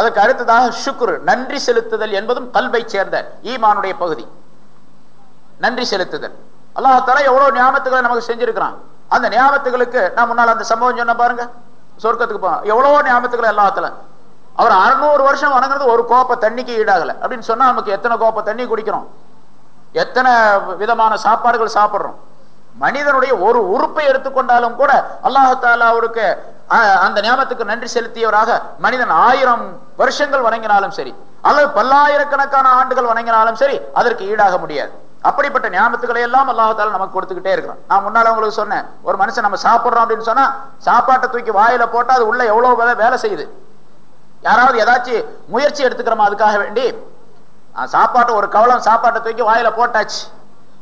அதுக்கு அடுத்ததாக சுக்ரு நன்றி செலுத்துதல் என்பதும் கல்வை சேர்ந்த ஈமானுடைய பகுதி. நன்றி செலுத்துதல். அல்லாஹால எவ்வளவு ஞாபகத்துகளை நமக்கு செஞ்சிருக்கிறான். அந்த ஞாபகத்துகளுக்கு நான் முன்னால் அந்த சம்பவம் சொன்ன பாருங்க. சொர்க்கத்துக்கு போ எவ்வளவோ ஞாபகத்துகளை எல்லாத்துல அவர் அறுநூறு வருஷம் வணங்குறது ஒரு கோப்பை தண்ணிக்கு ஈடாகல. அப்படின்னு சொன்னா நமக்கு எத்தனை கோப்பை தண்ணி குடிக்கிறோம்? எத்தனை விதமான சாப்பாடுகள் சாப்பிடுறோம்? மனிதனுடைய ஒரு உறுப்பை எடுத்துக்கொண்டாலும் கூட அல்லாஹாலாவுக்கு அந்த நியமத்துக்கு நன்றி செலுத்தியவராக மனிதன் ஆயிரம் வருஷங்கள் வணங்கினாலும் சரி அல்லது பல்லாயிரக்கணக்கான ஆண்டுகள் வணங்கினாலும் சரி அதற்கு ஈடாக முடியாது. அப்படிப்பட்ட ஞாபகத்துக்களை எல்லாம் அல்லாஹால நமக்கு கொடுத்துக்கிட்டே இருக்கிறோம் நான் முன்னால உங்களுக்கு சொன்னேன் ஒரு மனுஷன் நம்ம சாப்பிடுறோம் அப்படின்னு சொன்னா சாப்பாட்டை தூக்கி வாயில போட்டா அது உள்ள எவ்வளவு வேலை வேலை செய்யுது? யாராவது ஏதாச்சும் முயற்சி எடுத்துக்கிறோமா அதுக்காக வேண்டி? சாப்பாட்டை ஒரு கவலம் சாப்பாட்டை தூக்கி வாயில போட்டாச்சு.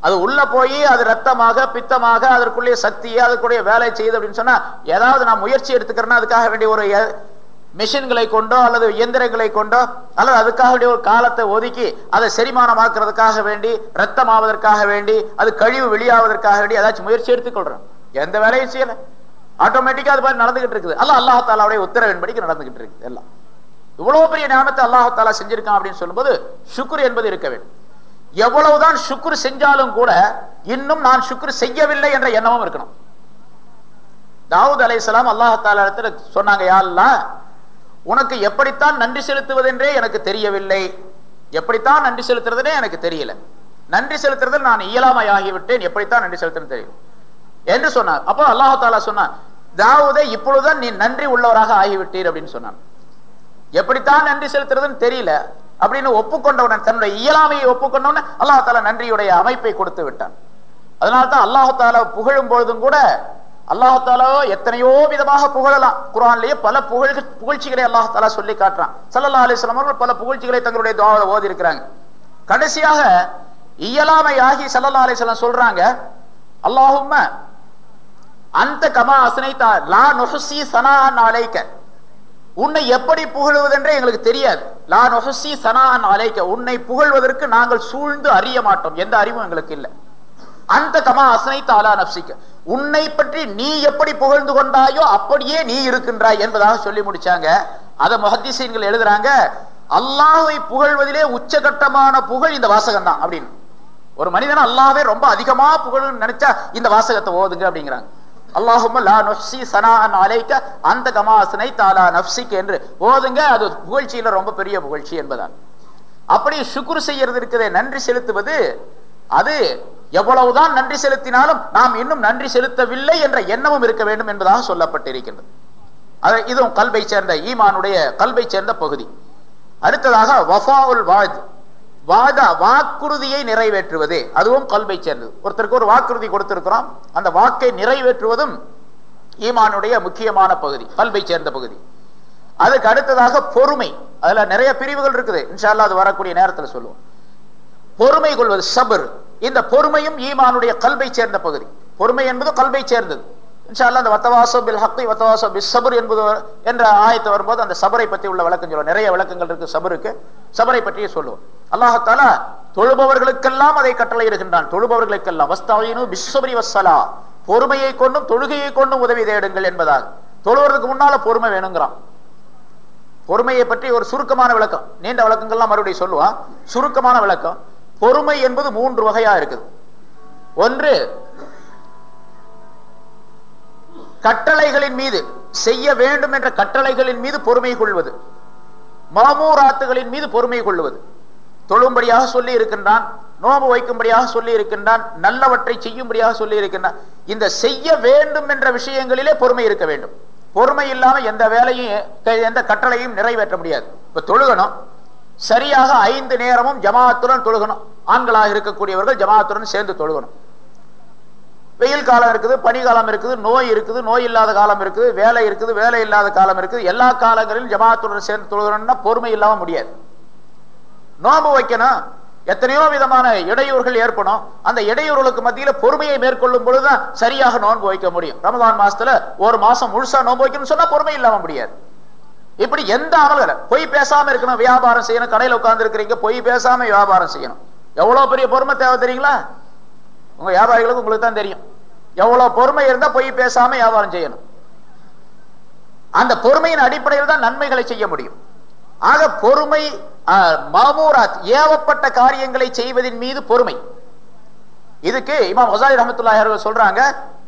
அது உள்ள போய் அது ரத்தமாக பித்தமாக அதற்குள்ளே சக்தியை அதற்குரிய வேலை செய்யுது அப்படின்னு சொன்னா ஏதாவது நான் முயற்சி எடுத்துக்கிறேன்னா அதுக்காக வேண்டிய ஒரு மிஷின்களை கொண்டோ அல்லது இயந்திரங்களை கொண்டோ அல்லது அதுக்காக வேண்டிய ஒரு காலத்தை ஒதுக்கி அதை செரிமானமாக்குறதுக்காக வேண்டி ரத்தமாவதற்காக வேண்டி அது கழிவு வெளியாவதற்காக வேண்டி ஏதாச்சும் முயற்சி எடுத்துக்கொள்றோம். எந்த வேலையும் செய்யல. ஆட்டோமேட்டிக்கா அது மாதிரி நடந்துகிட்டு இருக்குது. அல்ல அல்லாஹ் தாலாவுடைய உத்தரவின்படிக்கு நடந்துகிட்டு இருக்குது எல்லாம். இவ்வளவு பெரிய ஞானத்தை அல்லாஹாலா செஞ்சிருக்கான் அப்படின்னு சொல்லும்போது சுக்குர் என்பது இருக்க வேண்டும். எவ்வளவுதான் சுக்ர் செஞ்சாலும் கூட இன்னும் நான் சுக்ர் செய்யவில்லை என்ற எண்ணமும் இருக்கணும். தாவூத் அலையாம் அல்லாஹ் தாலா சொன்னாங்க யா உனக்கு எப்படித்தான் நன்றி செலுத்துவதென்றே எனக்கு தெரியவில்லை. எப்படித்தான் நன்றி செலுத்துறதுனே எனக்கு தெரியல. நன்றி செலுத்துறதில் நான் இயலாமை ஆகிவிட்டேன் எப்படித்தான் நன்றி செலுத்துன்னு தெரியும்? என்று சொன்னார். அப்போ அல்லாஹ் தாலா சொன்னான் தாவூதே இப்பொழுதுதான் நீ நன்றி உள்ளவராக ஆகிவிட்டீர் அப்படின்னு சொன்னான். எப்படித்தான் நன்றி செலுத்துறதுன்னு தெரியல அப்படின்னு ஒப்புக்கொண்டவுடன் தன்னுடைய இயலாமையை ஒப்புக்கொண்டவுடன் அல்லாஹ் தாலா நன்றியுடைய அமைப்பை கொடுத்து விட்டான். அதனால்தான் அல்லாஹால அல்லாஹ் புகழும் பொழுதும் கூட அல்லாஹ் எத்தனையோ விதமாக புகழலாம். குரான்லயே பல புகழ் புகழ்ச்சிகளை அல்லாஹ் தாலா சொல்லி காட்டுறான். சல்லா அலிஸ்லாம் அவர்கள் பல புகழ்ச்சிகளை தங்களுடைய துவாவில் ஓதி இருக்கிறாங்க கடைசியாக இயலாமை ஆகி சல்லா அலிஸ்லாம் சொல்றாங்க அல்லாஹும் அந்த கமா அசனைத்தா லா நொஹசி சனா நாளைக்க உன்னை எப்படி புகழுவதென்றே எங்களுக்கு தெரியாது. லா நொஹசி அலைக்க உன்னை புகழ்வதற்கு நாங்கள் சூழ்ந்து அறிய மாட்டோம். எந்த அறிவும் எங்களுக்கு இல்லை. அந்த கமா அசனை தாலா நப்சிக்க உன்னை பற்றி நீ எப்படி புகழ்ந்து கொண்டாயோ அப்படியே நீ இருக்கின்றாய் என்பதாக சொல்லி முடிச்சாங்க. அதை முஹத்திசீன்கள் எழுதுறாங்க. அல்லாஹை புகழ்வதிலே உச்சகட்டமான புகழ் இந்த வாசகம் தான் அப்படின்னு. ஒரு மனிதன் அல்லாவே ரொம்ப அதிகமா புகழ்னு நினைச்சா இந்த வாசகத்தை ஓதுங்க அப்படிங்கிறாங்க. அந்த கமாசனை தாலா நஃப்சிக் என்று. ஓதுங்க அது புகழ்ச்சியில ரொம்ப பெரிய புகழ்ச்சி என்பதான் அப்படி சுக்குர் செய்யறது இருக்குதே நன்றி செலுத்துவது அது எவ்வளவுதான் நன்றி செலுத்தினாலும் நாம் இன்னும் நன்றி செலுத்தவில்லை என்ற எண்ணமும் இருக்க வேண்டும் என்பதாக சொல்லப்பட்டிருக்கின்றது. அது இதுவும் கல்வை சேர்ந்த ஈமானுடைய கல்வை சேர்ந்த பகுதி. அடுத்ததாக வஃபாவுல் வாஜ். வாத வாக்குறுதியை நிறைவேற்றுவது. அதுவும் கல்வை சேர்ந்தது. ஒருத்தருக்கு ஒரு வாக்குறுதி கொடுத்திருக்கிறோம். அந்த வாக்கை நிறைவேற்றுவதும் ஈமானுடைய முக்கியமான பகுதி கல்வை சேர்ந்த பகுதி. அதுக்கு அடுத்ததாக பொறுமை. அதுல நிறைய பிரிவுகள் இருக்குது. இன்ஷால்லா அது வரக்கூடிய நேரத்தில் சொல்லுவோம். பொறுமை கொள்வது சபர். இந்த பொறுமையும் ஈமானுடைய கல்வை சேர்ந்த பகுதி. பொறுமை என்பது கல்வை சேர்ந்தது. இன்ஷால்லா அந்த வத்தவாசோ பில் ஹக்கி வத்தவாசோ பில் சபர் என்பது என்ற ஆயத்தை வரும்போது அந்த சபரை பற்றி உள்ள விளக்கம் சொல்லுவோம். நிறைய விளக்கங்கள் இருக்கு சபருக்கு. சபரை பற்றியே சொல்லுவோம். அல்லாஹால தொழுபவர்களுக்கெல்லாம் அதை கட்டளையிடுகின்றான். தொழுபவர்களுக்கெல்லாம் வஸ்தாயினு பிஸ்வபரி வசலா பொறுமையை கொண்டும் தொழுகையை கொண்டும் உதவி தேடுங்கள் என்பதாக. தொழுவதற்கு முன்னால பொறுமை வேணுங்கிறான். பொறுமையை பற்றி ஒரு சுருக்கமான விளக்கம். நீண்ட விளக்கங்கள்லாம் மறுபடியும் சொல்லுவான். சுருக்கமான விளக்கம். பொறுமை என்பது மூன்று வகையா இருக்குது. ஒன்று கட்டளைகளின் மீது செய்ய வேண்டும் என்ற கட்டளைகளின் மீது பொறுமை கொள்வது மாமூராத்துகளின் மீது பொறுமை கொள்வது. தொழும்படியாக சொல்லி இருக்கின்றான் நோம்பு வைக்கும்படியாக சொல்லி இருக்கின்றான் நல்லவற்றை செய்யும்படியாக சொல்லி இருக்கின்றான். இந்த செய்ய வேண்டும் என்ற விஷயங்களிலே பொறுமை இருக்க வேண்டும். பொறுமை இல்லாம எந்த வேலையும் எந்த கட்டளையும் நிறைவேற்ற முடியாது. இப்ப தொழுகணும். சரியாக ஐந்து நேரமும் ஜமாத்துடன் தொழுகணும். ஆண்களாக இருக்கக்கூடியவர்கள் ஜமாத்துடன் சேர்ந்து தொழுகணும். வெயில் காலம் இருக்குது பனி காலம் இருக்குது நோய் இருக்குது நோய் இல்லாத காலம் இருக்குது வேலை இருக்குது வேலை இல்லாத காலம் இருக்குது. எல்லா காலங்களிலும் ஜமாத்துடன் சேர்ந்து தொழுகிறோம்னா பொறுமை இல்லாம முடியாது. நோம்பு வைக்கணும். எத்தனையோ விதமான இடையூறுகள் ஏற்படும். அந்த இடையூறுகளுக்கு மத்தியில பொறுமையை மேற்கொள்ளும் பொழுதுதான் சரியாக நோன்பு வைக்க முடியும். ரமதான் மாசத்துல ஒரு மாசம் முழுசா நோன்பு வைக்கணும்னு சொன்னா பொறுமை இல்லாம முடியாது. இப்படி எந்த அமல்களை பொய் பேசாம இருக்கணும் வியாபாரம் செய்யணும் கடையில் உட்கார்ந்து இருக்கிறீங்க பொய் பேசாம வியாபாரம் செய்யணும். எவ்வளவு பெரிய பொறுமை தேவை தெரியுங்களா? உங்க வியாபாரிகளுக்கு உங்களுக்கு தான் தெரியும். எவ்வளவு பொறுமை இருந்தா போய் பேசாம வியாபாரம் செய்யணும். அந்த பொறுமையின் அடிப்படையில் தான் நன்மைகளை செய்ய முடியும். ஆக பொறுமை மாமூராத் ஏவப்பட்ட காரியங்களை செய்வதின் மீது பொறுமை. இதுக்கு இமாம் ஹசாலி ரஹமத்துல்லாஹி அவர்கள் சொல்றாங்க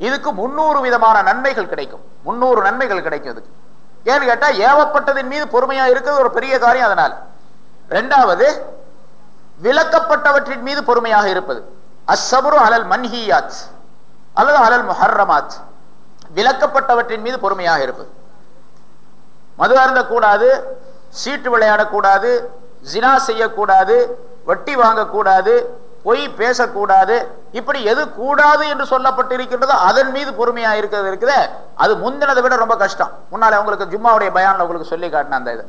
இதுக்கு முன்னூறு விதமான நன்மைகள் கிடைக்கும். முன்னூறு நன்மைகள் கிடைக்கும் இதுக்கு. ஏன்னு கேட்டா ஏவப்பட்டதின் மீது பொறுமையா இருக்கிறது ஒரு பெரிய காரியம் அதனால். ரெண்டாவது விளக்கப்பட்டவற்றின் மீது பொறுமையாக இருப்பது. அஸ்ஸபுரு அலல் மன்ஹியாத் அல்லது அலல் முஹர்ரமாத். விளக்கப்பட்டவற்றின் மீது பொறுமையாக இருப்பது மது அருந்தக்கூடாது சீட்டு விளையாடக்கூடாது ஜினா செய்யக்கூடாது வட்டி வாங்கக்கூடாது பொய் பேசக்கூடாது இப்படி எது கூடாது என்று சொல்லப்பட்டிருக்கின்றதோ அதன் மீது பொறுமையா இருக்கிறது இருக்குது. அது முந்தினதை விட ரொம்ப கஷ்டம். முன்னால உங்களுக்கு ஜும்மாவுடைய பயான்ல உங்களுக்கு சொல்லி காட்டின அந்த இது.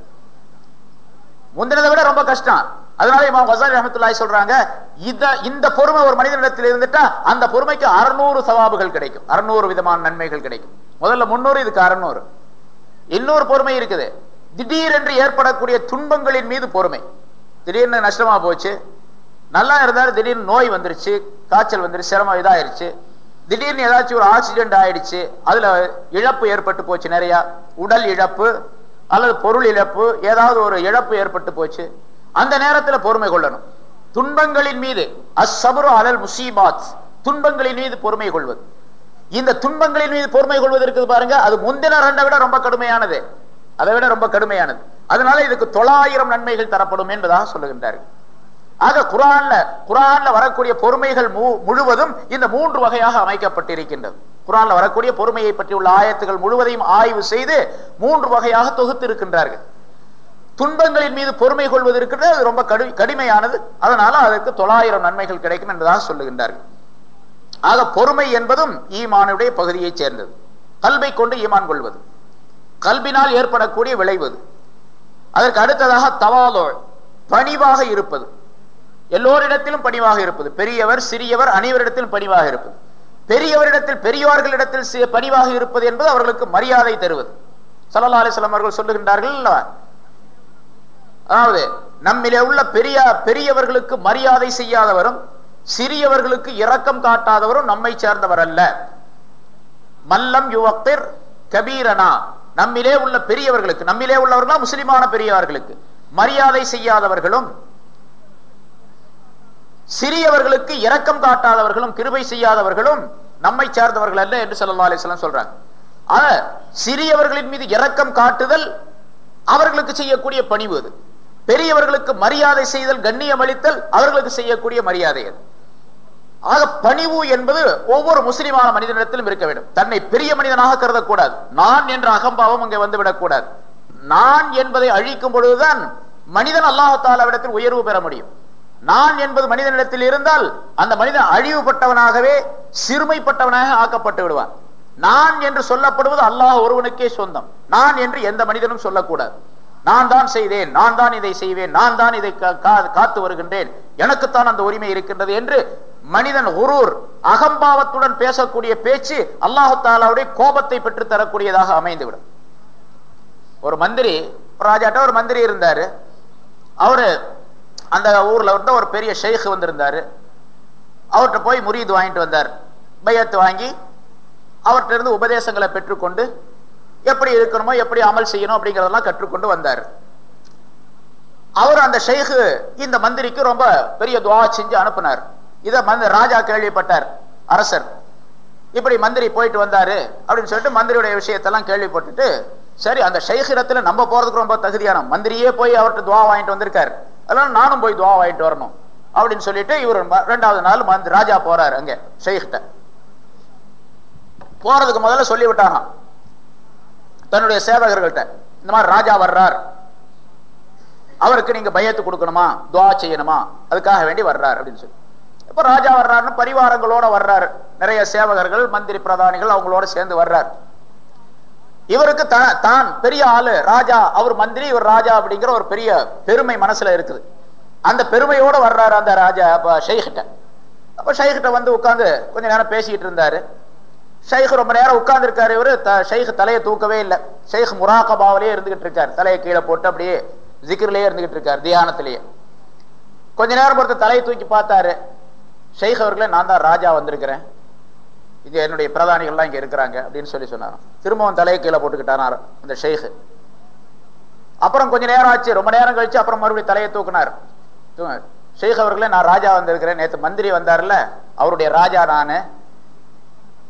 முந்தினதை விட ரொம்ப கஷ்டம். அதனால இமாம் ஹசாரி ரஹமத்துல்லாய் சொல்றாங்க இத இந்த பொறுமை ஒரு மனிதனிடத்தில் இருந்துட்டா அந்த பொறுமைக்கு அறுநூறு சவாபுகள் கிடைக்கும். அறுநூறு விதமான நன்மைகள் கிடைக்கும். முதல்ல முன்னூறு இதுக்கு அறுநூறு. இன்னொரு பொறுமை இருக்குது. திடீரென்று ஏற்படக்கூடிய துன்பங்களின் மீது பொறுமை. திடீர்னு நஷ்டமா போச்சு. நல்லா இருந்தாலும் திடீர்னு நோய் வந்துருச்சு காய்ச்சல் வந்துருச்சு சிரமம் இதாயிருச்சு. திடீர்னு ஏதாச்சும் ஒரு ஆக்சிடென்ட் ஆயிடுச்சு அதுல இழப்பு ஏற்பட்டு போச்சு நிறைய. உடல் இழப்பு அல்லது பொருள் இழப்பு ஏதாவது ஒரு இழப்பு ஏற்பட்டு போச்சு. அந்த நேரத்துல பொறுமை கொள்ளணும். துன்பங்களின் மீது அஸ்ஸபரு அலல் முசீபாத் துன்பங்களின் மீது பொறுமை கொள்வது. இந்த துன்பங்களின் மீது பொறுமை கொள்வது இருக்குது பாருங்க அது முந்தின ரெண்டை விட ரொம்ப கடுமையானது. அதை விட ரொம்ப கடுமையானது. அதனால இதுக்கு தொள்ளாயிரம் நன்மைகள் தரப்படும் என்பதாக சொல்லுகின்றார்கள். ஆக குரான்ல குரான்ல வரக்கூடிய பொறுமைகள் முழுவதும் இந்த மூன்று வகையாக அமைக்கப்பட்டிருக்கின்றது. குரான்ல வரக்கூடிய பொறுமையை பற்றி உள்ள ஆயத்துகள் முழுவதையும் ஆய்வு செய்து மூன்று வகையாக தொகுத்து இருக்கின்றார்கள் துன்பங்களின் மீது பொறுமை கொள்வது இருக்கிறது அது ரொம்ப கடு கடுமையானது. அதனால அதற்கு தொள்ளாயிரம் நன்மைகள் கிடைக்கும் என்பதாக சொல்லுகின்றார்கள். ஆக பொறுமை என்பதும் ஈமானுடைய பகுதியைச் சேர்ந்தது. கல்வை கொண்டு ஈமான் கொள்வது. கல்வினால் ஏற்படக்கூடிய விளைவது அதற்கு அடுத்ததாக தவாலோ பணிவாக இருப்பது. எல்லோரிடத்திலும் பணிவாக இருப்பது. பெரியவர் சிறியவர் அனைவரிடத்திலும் பணிவாக இருப்பது. பெரியவரிடத்தில் பெரியவர்களிடத்தில் பணிவாக இருப்பது என்பது அவர்களுக்கு மரியாதை தருவது. சல்லா அலிஸ்லாம் அவர்கள் சொல்லுகின்றார்கள் அதாவது நம்மிலே உள்ள பெரிய பெரியவர்களுக்கு மரியாதை செய்யாதவரும் சிறியவர்களுக்கு இரக்கம் காட்டாதவரும் நம்மை சேர்ந்தவர் அல்ல. மல்லம் யுவக்திர் கபீரனா. நம்மிலே உள்ள பெரியவர்களுக்கு நம்மிலே உள்ளவர்களா? முஸ்லிமான பெரியவர்களுக்கு. மரியாதை செய்யாதவர்களும் சிறியவர்களுக்கு இரக்கம் காட்டாதவர்களும் கிருபை செய்யாதவர்களும் நம்மை சேர்ந்தவர்கள் அல்ல என்று சொல்லா அலிஸ்லாம் சொல்றாங்க. ஆக சிறியவர்களின் மீது இரக்கம் காட்டுதல் அவர்களுக்கு செய்யக்கூடிய பணிவு அது. பெரியவர்களுக்கு மரியாதை செய்தல் கண்ணியம் அளித்தல் அவர்களுக்கு செய்யக்கூடிய மரியாதை அது. ஆக பணிவு என்பது ஒவ்வொரு முஸ்லிமான மனிதனிடத்திலும் இருக்க வேண்டும். தன்னை பெரிய மனிதனாக கருதக்கூடாது. நான் என்ற அகம்பாவம் அங்கே வந்துவிடக்கூடாது. நான் என்பதை அழிக்கும் பொழுதுதான் மனிதன் அல்லாஹாலாவிடத்தில் உயர்வு பெற முடியும். நான் என்பது மனிதனிடத்தில் இருந்தால் அந்த மனிதன் அழிவுபட்டவனாகவே சிறுமைப்பட்டவனாக ஆக்கப்பட்டு விடுவான். நான் என்று சொல்லப்படுவது அல்லாஹ் ஒருவனுக்கே சொந்தம். நான் என்று எந்த மனிதனும் சொல்லக்கூடாது. நான் தான் செய்தேன் நான் தான் இதை செய்வேன் நான் தான் இதை காத்து வருகின்றேன். எனக்குத்தான் அந்த உரிமை இருக்கின்றது என்று மனிதன் ஒருவர் அகம்பாவத்துடன் பேசக்கூடிய பேச்சு அல்லாஹு தாலாவுடைய கோபத்தை பெற்று தரக்கூடியதாக அமைந்துவிடும். ஒரு மந்திரி ராஜாட்ட ஒரு மந்திரி இருந்தாரு. அவரு அந்த ஊர்ல வந்து ஒரு பெரிய ஷேக் வந்திருந்தாரு. அவர்கிட்ட போய் முறியீது வாங்கிட்டு வந்தார். பையத்து வாங்கி அவர்கிட்ட இருந்து உபதேசங்களை பெற்றுக்கொண்டு எப்படி இருக்கணுமோ எப்படி அமல் செய்யணும் அப்படிங்கறதெல்லாம் கற்றுக்கொண்டு வந்தார். அவர் அந்த ஷேகு இந்த மந்திரிக்கு ரொம்ப பெரிய துவா செஞ்சு அனுப்பினார். இதை மந்த ராஜா கேள்விப்பட்டார் அரசர். இப்படி மந்திரி போயிட்டு வந்தாரு அப்படின்னு சொல்லிட்டு மந்திரியுடைய விஷயத்தெல்லாம் கேள்விப்பட்டுட்டு சரி அந்த ஷைஹிரத்துல நம்ம போறதுக்கு ரொம்ப தகுதியான மந்திரியே போய் அவர்கிட்ட துவா வாங்கிட்டு வந்திருக்காரு. அதனால நானும் போய் துவா வாங்கிட்டு வரணும் அப்படின்னு சொல்லிட்டு இவர் ரெண்டாவது நாள் மந்த் ராஜா போறாரு அங்க ஷெய்கிட்ட. போறதுக்கு முதல்ல சொல்லி விட்டாராம் தன்னுடைய சேவகர்கள்ட்ட இந்த மாதிரி ராஜா வர்றார். அவருக்கு நீங்க பயத்து கொடுக்கணுமா? துவா செய்யணுமா? அதுக்காக வேண்டி வர்றார் அப்படின்னு சொல்லி. இப்ப ராஜா வர்றாருன்னு பரிவாரங்களோட வர்றாரு. நிறைய சேவகர்கள் மந்திரி பிரதானிகள் அவங்களோட சேர்ந்து வர்றார். இவருக்கு தான் பெரிய ஆளு ராஜா அவர் மந்திரி இவர் ராஜா அப்படிங்கிற ஒரு பெரிய பெருமை மனசுல இருக்குது. அந்த பெருமையோட வர்றாரு அந்த ராஜா அப்ப ஷைகிட்ட அப்ப ஷைகிட்ட வந்து உட்கார்ந்து கொஞ்ச நேரம் பேசிக்கிட்டு இருந்தாரு. ஷைக் ரொம்ப நேரம் உட்கார்ந்து இருக்காரு இவரு ஷைக் தலையை தூக்கவே இல்லை. ஷைக் முராகபாவிலேயே இருந்துகிட்டு இருக்காரு. தலையை கீழே போட்டு அப்படியே ஜிக்கிரிலேயே இருந்துகிட்டு இருக்காரு தியானத்திலேயே. கொஞ்ச நேரம் பொறுத்த தலையை தூக்கி பார்த்தாரு. ஷைக் அவர்களே நான் தான் ராஜா வந்திருக்கிறேன். இங்க என்னுடைய பிரதானிகள்லாம் இங்க இருக்கிறாங்க அப்படின்னு சொல்லி சொன்னாராம். திரும்பவும் தலையை கீழே போட்டுக்கிட்டாராம் அந்த ஷேக். அப்புறம் கொஞ்ச நேரம் ஆச்சு. ரொம்ப நேரம் கழிச்சு அப்புறம் மறுபடியும் தலையை தூக்குனார். தூ- ஷேக் அவர்களே நான் ராஜா வந்திருக்கிறேன். நேத்து மந்திரி வந்தார்ல அவருடைய ராஜா நானு.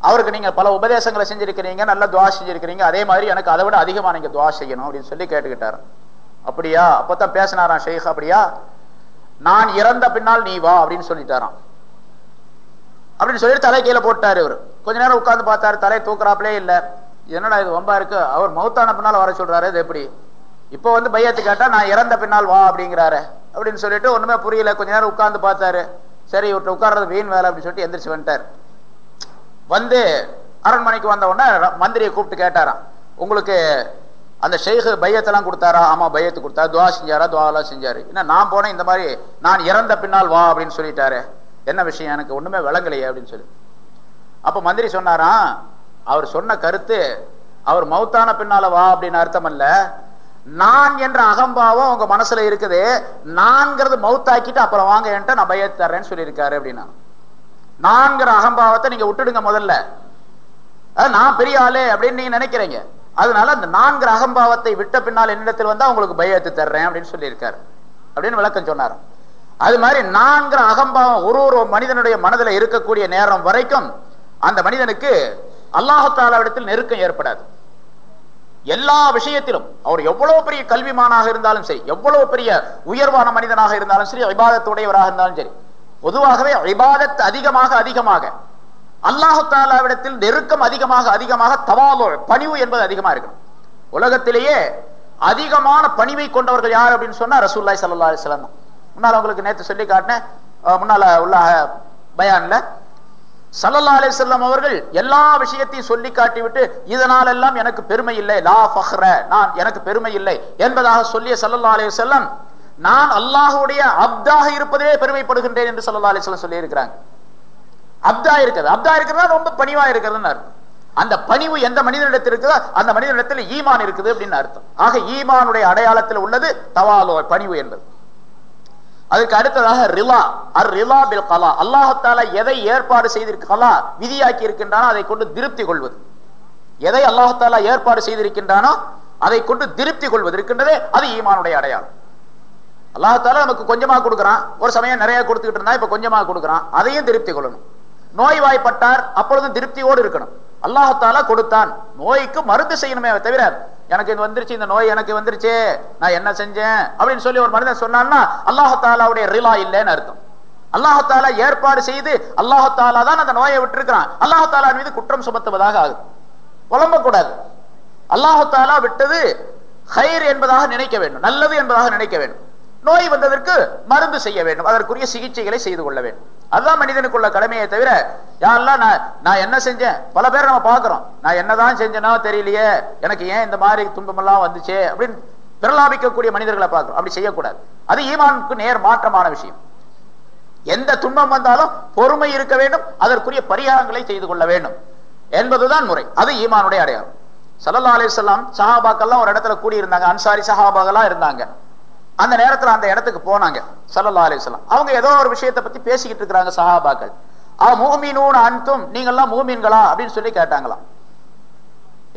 அவருக்கு நீங்க பல உபதேசங்களை செஞ்சிருக்கிறீங்க நல்ல துவா செஞ்சிருக்கிறீங்க அதே மாதிரி எனக்கு அதை விட அதிகமா நீங்க துவா செய்யணும் அப்படின்னு சொல்லி கேட்டுக்கிட்டாரு. அப்படியா? அப்பதான் பேசினாராம் ஷேக் அப்படியா? நான் இறந்த பின்னால் நீ வா அப்படின்னு சொல்லிட்டாராம். அப்படின்னு சொல்லிட்டு தலை கீழே போட்டாரு இவர். கொஞ்ச நேரம் உட்கார்ந்து பார்த்தாரு தலை தூக்குறாப்லே இல்ல. என்னடா இது வம்பா இருக்கு? அவர் மௌத்தான பின்னால் வர சொல்றாரு இது எப்படி? இப்போ வந்து பையத்து கேட்டா நான் இறந்த பின்னால் வா அப்படிங்கிறாரு. அப்படின்னு சொல்லிட்டு ஒண்ணுமே புரியல. கொஞ்ச நேரம் உட்கார்ந்து பார்த்தாரு. சரி இவர்கிட்ட உட்கார்றது வீண் வேலை அப்படின்னு சொல்லிட்டு எந்திரிச்சு வந்துட்டார். வந்து அரண்மனைக்கு வந்த உடனே ர- மந்திரியை கூப்பிட்டு கேட்டாராம். உங்களுக்கு அந்த ஷேக் பையத்தெல்லாம் கொடுத்தாரா? ஆமா பையத்து கொடுத்தா. துவா செஞ்சாரா? துவாலாம் செஞ்சாரு. என்ன நான் போனேன் இந்த மாதிரி நான் இறந்த பின்னால் வா அப்படின்னு சொல்லிட்டாரு. என்ன விஷயம்? எனக்கு ஒண்ணுமே விளங்கலையே அப்படின்னு சொல்லி. அப்ப மந்திரி சொன்னாராம் அவர் சொன்ன கருத்து அவர் மௌத்தான பின்னால வா அப்படின்னு அர்த்தம் அல்ல. நான் என்ற அகம்பாவம் உங்க மனசுல இருக்குது. நான்கிறது மௌத்தாக்கிட்டு அப்புறம் வாங்க என்கிட்ட நான் பையத்து தர்றேன்னு சொல்லியிருக்காரு அப்படின்னா. நான்கிற அகம்பாவத்தை நீங்க விட்டுடுங்க முதல்ல. நான் பெரிய ஆளு அப்படின்னு நீங்க நினைக்கிறீங்க. அதனால அந்த நான்கிற அகம்பாவத்தை விட்ட பின்னால் என்னிடத்தில் வந்தா உங்களுக்கு பயத்து தர்றேன் அப்படின்னு சொல்லியிருக்காரு. அப்படின்னு விளக்கம் சொன்னார். அது மாதிரி நான்கிற அகம்பாவம் ஒரு ஒரு மனிதனுடைய மனதில் இருக்கக்கூடிய நேரம் வரைக்கும் அந்த மனிதனுக்கு அல்லாஹாலாவிடத்தில் நெருக்கம் ஏற்படாது. எல்லா விஷயத்திலும் அவர் எவ்வளவு பெரிய கல்விமானாக இருந்தாலும் சரி எவ்வளவு பெரிய உயர்வான மனிதனாக இருந்தாலும் சரி விவாதத்துடையவராக இருந்தாலும் சரி பொதுவாகவே இபாதத் அதிகமாக அதிகமாக. அல்லாஹு தாலாவிடத்தில் நெருக்கம் அதிகமாக அதிகமாக தவாலோ பணிவு என்பது அதிகமா இருக்கும் உலகத்திலேயே அதிகமான பணிவை கொண்டவர்கள் யார் அப்படின்னு சொன்னா ரசூல்லாய் சல்லா அலிஸ்லாம் தான். உங்களுக்கு நேத்து சொல்லி காட்டினேன் அஹ் முன்னால உள்ள பயான்ல. சல்லல்லா அலிசல்லாம் அவர்கள் எல்லா விஷயத்தையும் சொல்லி காட்டிவிட்டு இதனால் எல்லாம் எனக்கு பெருமை இல்லை லா ஃபஹ்ர நான் எனக்கு பெருமை இல்லை என்பதாக சொல்லிய சல்லல்லா அலிசல்லாம் நான் அல்லாஹுடைய அப்தாக இருப்பதே பெருமைப்படுகின்றேன் என்று சொல்லலா அலிஸ்லாம் சொல்லி இருக்கிறாங்க அப்தா இருக்கிறது. அப்தா இருக்கிறதா ரொம்ப பணிவா இருக்கிறதுன்னு அர்த்தம். அந்த பணிவு எந்த மனிதனிடத்தில் இருக்குதோ அந்த மனிதனிடத்தில் ஈமான் இருக்குது அப்படின்னு அர்த்தம். ஆக ஈமானுடைய அடையாளத்தில் உள்ளது தவாலோ பணிவு என்பது. அதுக்கு அடுத்ததாக ரிலா. அர் ரிலா பில் கலா அல்லாஹத்தால எதை ஏற்பாடு செய்திருக்கலா விதியாக்கி இருக்கின்றானோ அதை கொண்டு திருப்தி கொள்வது. எதை அல்லாஹத்தாலா ஏற்பாடு செய்திருக்கின்றானோ அதை கொண்டு திருப்தி கொள்வது இருக்கின்றதே அது ஈமானுடைய அடையாளம். அல்லாஹால நமக்கு கொஞ்சமா கொடுக்குறான். ஒரு சமயம் நிறைய கொடுத்துக்கிட்டு இருந்தா இப்ப கொஞ்சமா கொடுக்குறான். அதையும் திருப்தி கொள்ளணும். நோய் வாய்ப்பட்டார் அப்பொழுதும் திருப்தியோடு இருக்கணும். அல்லாஹால கொடுத்தான். நோய்க்கு மருந்து செய்யணுமே தவிர எனக்கு இது வந்துருச்சு இந்த நோய் எனக்கு வந்துருச்சு நான் என்ன செஞ்சேன்? அப்படின்னு சொல்லி ஒரு மனிதன் சொன்னான்னா அல்லாஹாலாவுடைய ரிலா இல்லைன்னு அர்த்தம். அல்லாஹாலா ஏற்பாடு செய்து அல்லாஹாலா தான் அந்த நோயை விட்டுருக்கிறான். அல்லாஹாலா மீது குற்றம் சுமத்துவதாக ஆகுது புலம்பக்கூடாது. அல்லாஹாலா விட்டது ஹைர் என்பதாக நினைக்க வேண்டும். நல்லது என்பதாக நினைக்க வேண்டும். நோய் வந்ததற்கு மருந்து செய்ய வேண்டும். அதற்குரிய சிகிச்சைகளை செய்து கொள்ள வேண்டும். அதுதான் மனிதனுக்குள்ள கடமையை தவிர யாரெல்லாம் நான் நான் என்ன செஞ்சேன்? பல பேர் நம்ம பார்க்கிறோம். நான் என்னதான் செஞ்சேனோ தெரியலையே. எனக்கு ஏன் இந்த மாதிரி துன்பமெல்லாம் வந்துச்சு அப்படின்னு பிரலாபிக்கக்கூடிய மனிதர்களை பார்க்கிறோம். அப்படி செய்யக்கூடாது. அது ஈமானுக்கு நேர் மாற்றமான விஷயம். எந்த துன்பம் வந்தாலும் பொறுமை இருக்க வேண்டும். அதற்குரிய பரிகாரங்களை செய்து கொள்ள வேண்டும். என்பதுதான் முறை. அது ஈமானுடைய அடையாளம். சல்லா அலிசல்லாம் சஹாபாக்கெல்லாம் ஒரு இடத்துல கூடியிருந்தாங்க. அன்சாரி சஹாபாக்கெல்லாம் இருந்தாங்க. அந்த நேரத்துல அந்த இடத்துக்கு போனாங்க. சல்லா அலிஸ்லாம் அவங்க ஏதோ ஒரு விஷயத்தை பத்தி பேசிக்கிட்டு இருக்கிறாங்க சஹாபாக்கள். அவ மூமீனூன் அன்தும் நீங்கள்லாம் மூமீன்களா அப்படின்னு சொல்லி கேட்டாங்களாம்.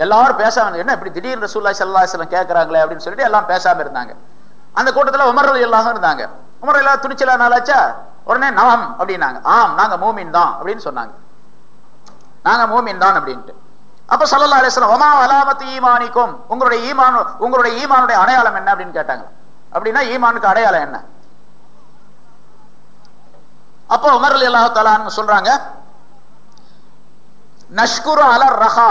எல்லாரும் பேசாம என்ன இப்படி திடீர்னு ரசூல்லா சல்லா அலிஸ்லாம் கேட்கறாங்களே அப்படின்னு சொல்லிட்டு எல்லாம் பேசாம இருந்தாங்க. அந்த கூட்டத்துல உமர்றது எல்லாம் இருந்தாங்க. உமர் எல்லாம் துணிச்சலா நாளாச்சா? உடனே நாம் அப்படின்னாங்க. ஆம் நாங்க மூமின் தான் அப்படின்னு சொன்னாங்க. நாங்க மூமின் தான் அப்படின்ட்டு. அப்ப சல்லா அலிஸ்லாம் ஒமா அலாமத்து ஈமானிக்கும்? உங்களுடைய ஈமான் உங்களுடைய ஈமானுடைய அடையாளம் என்ன? அப்படின்னு கேட்டாங்க அப்படின்னா ஈமானுக்கு அடையாளம் என்ன? அப்போ உமர் அலி சொல்றாங்க நஷ்குரு அலர் ரஹா.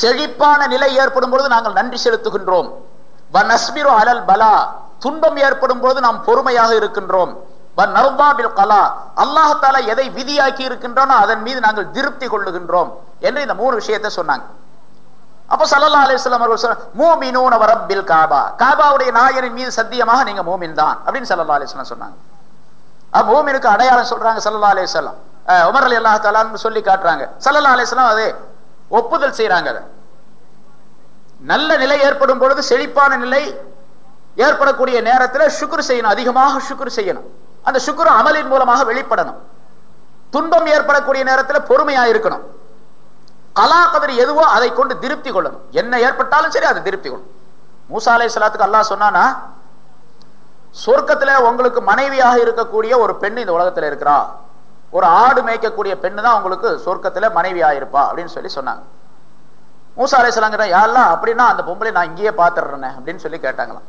செழிப்பான நிலை ஏற்படும் பொழுது நாங்கள் நன்றி செலுத்துகின்றோம். அலல் பலா. துன்பம் ஏற்படும் பொழுது நாம் பொறுமையாக இருக்கின்றோம். கலா. அல்லாஹால எதை விதியாக்கி இருக்கின்றோனோ அதன் மீது நாங்கள் திருப்தி கொள்ளுகின்றோம் என்று இந்த மூணு விஷயத்தை சொன்னாங்க. அப்ப சல்லா அலிஸ்லாம் அவர்கள் மூமினூன வரப்பில் காபா. காபாவுடைய நாயனின் மீது சத்தியமாக நீங்க மூமின் தான் அப்படின்னு சல்லா அலிஸ்லாம் சொன்னாங்க. அப்ப மூமினுக்கு அடையாளம் சொல்றாங்க சல்லா அலிஸ்லாம் உமர் அலி அல்லா தலான்னு சொல்லி காட்டுறாங்க. சல்லா அலிஸ்லாம் அதே ஒப்புதல் செய்யறாங்க நல்ல நிலை ஏற்படும் பொழுது செழிப்பான நிலை ஏற்படக்கூடிய நேரத்தில் சுக்குர் செய்யணும் அதிகமாக சுக்குர் செய்யணும். அந்த சுக்குர் அமலின் மூலமாக வெளிப்படணும். துன்பம் ஏற்படக்கூடிய நேரத்தில் பொறுமையா இருக்கணும். கலா கதிர் எதுவோ அதை கொண்டு திருப்தி கொள்ளணும் என்ன ஏற்பட்டாலும் சரி அதை திருப்தி கொள்ளும். மூசா அலை சலாத்துக்கு அல்லா சொன்னானா சொர்க்கத்துல உங்களுக்கு மனைவியாக இருக்கக்கூடிய ஒரு பெண் இந்த உலகத்துல இருக்கிறா. ஒரு ஆடு மேய்க்கக்கூடிய பெண்ணு தான் உங்களுக்கு சொர்க்கத்துல மனைவி இருப்பா அப்படின்னு சொல்லி சொன்னாங்க. மூசா அலை சலாங்கிற யாரெல்லாம் அப்படின்னா அந்த பொம்பளை நான் இங்கேயே பாத்துறேன் அப்படின்னு சொல்லி கேட்டாங்களாம்.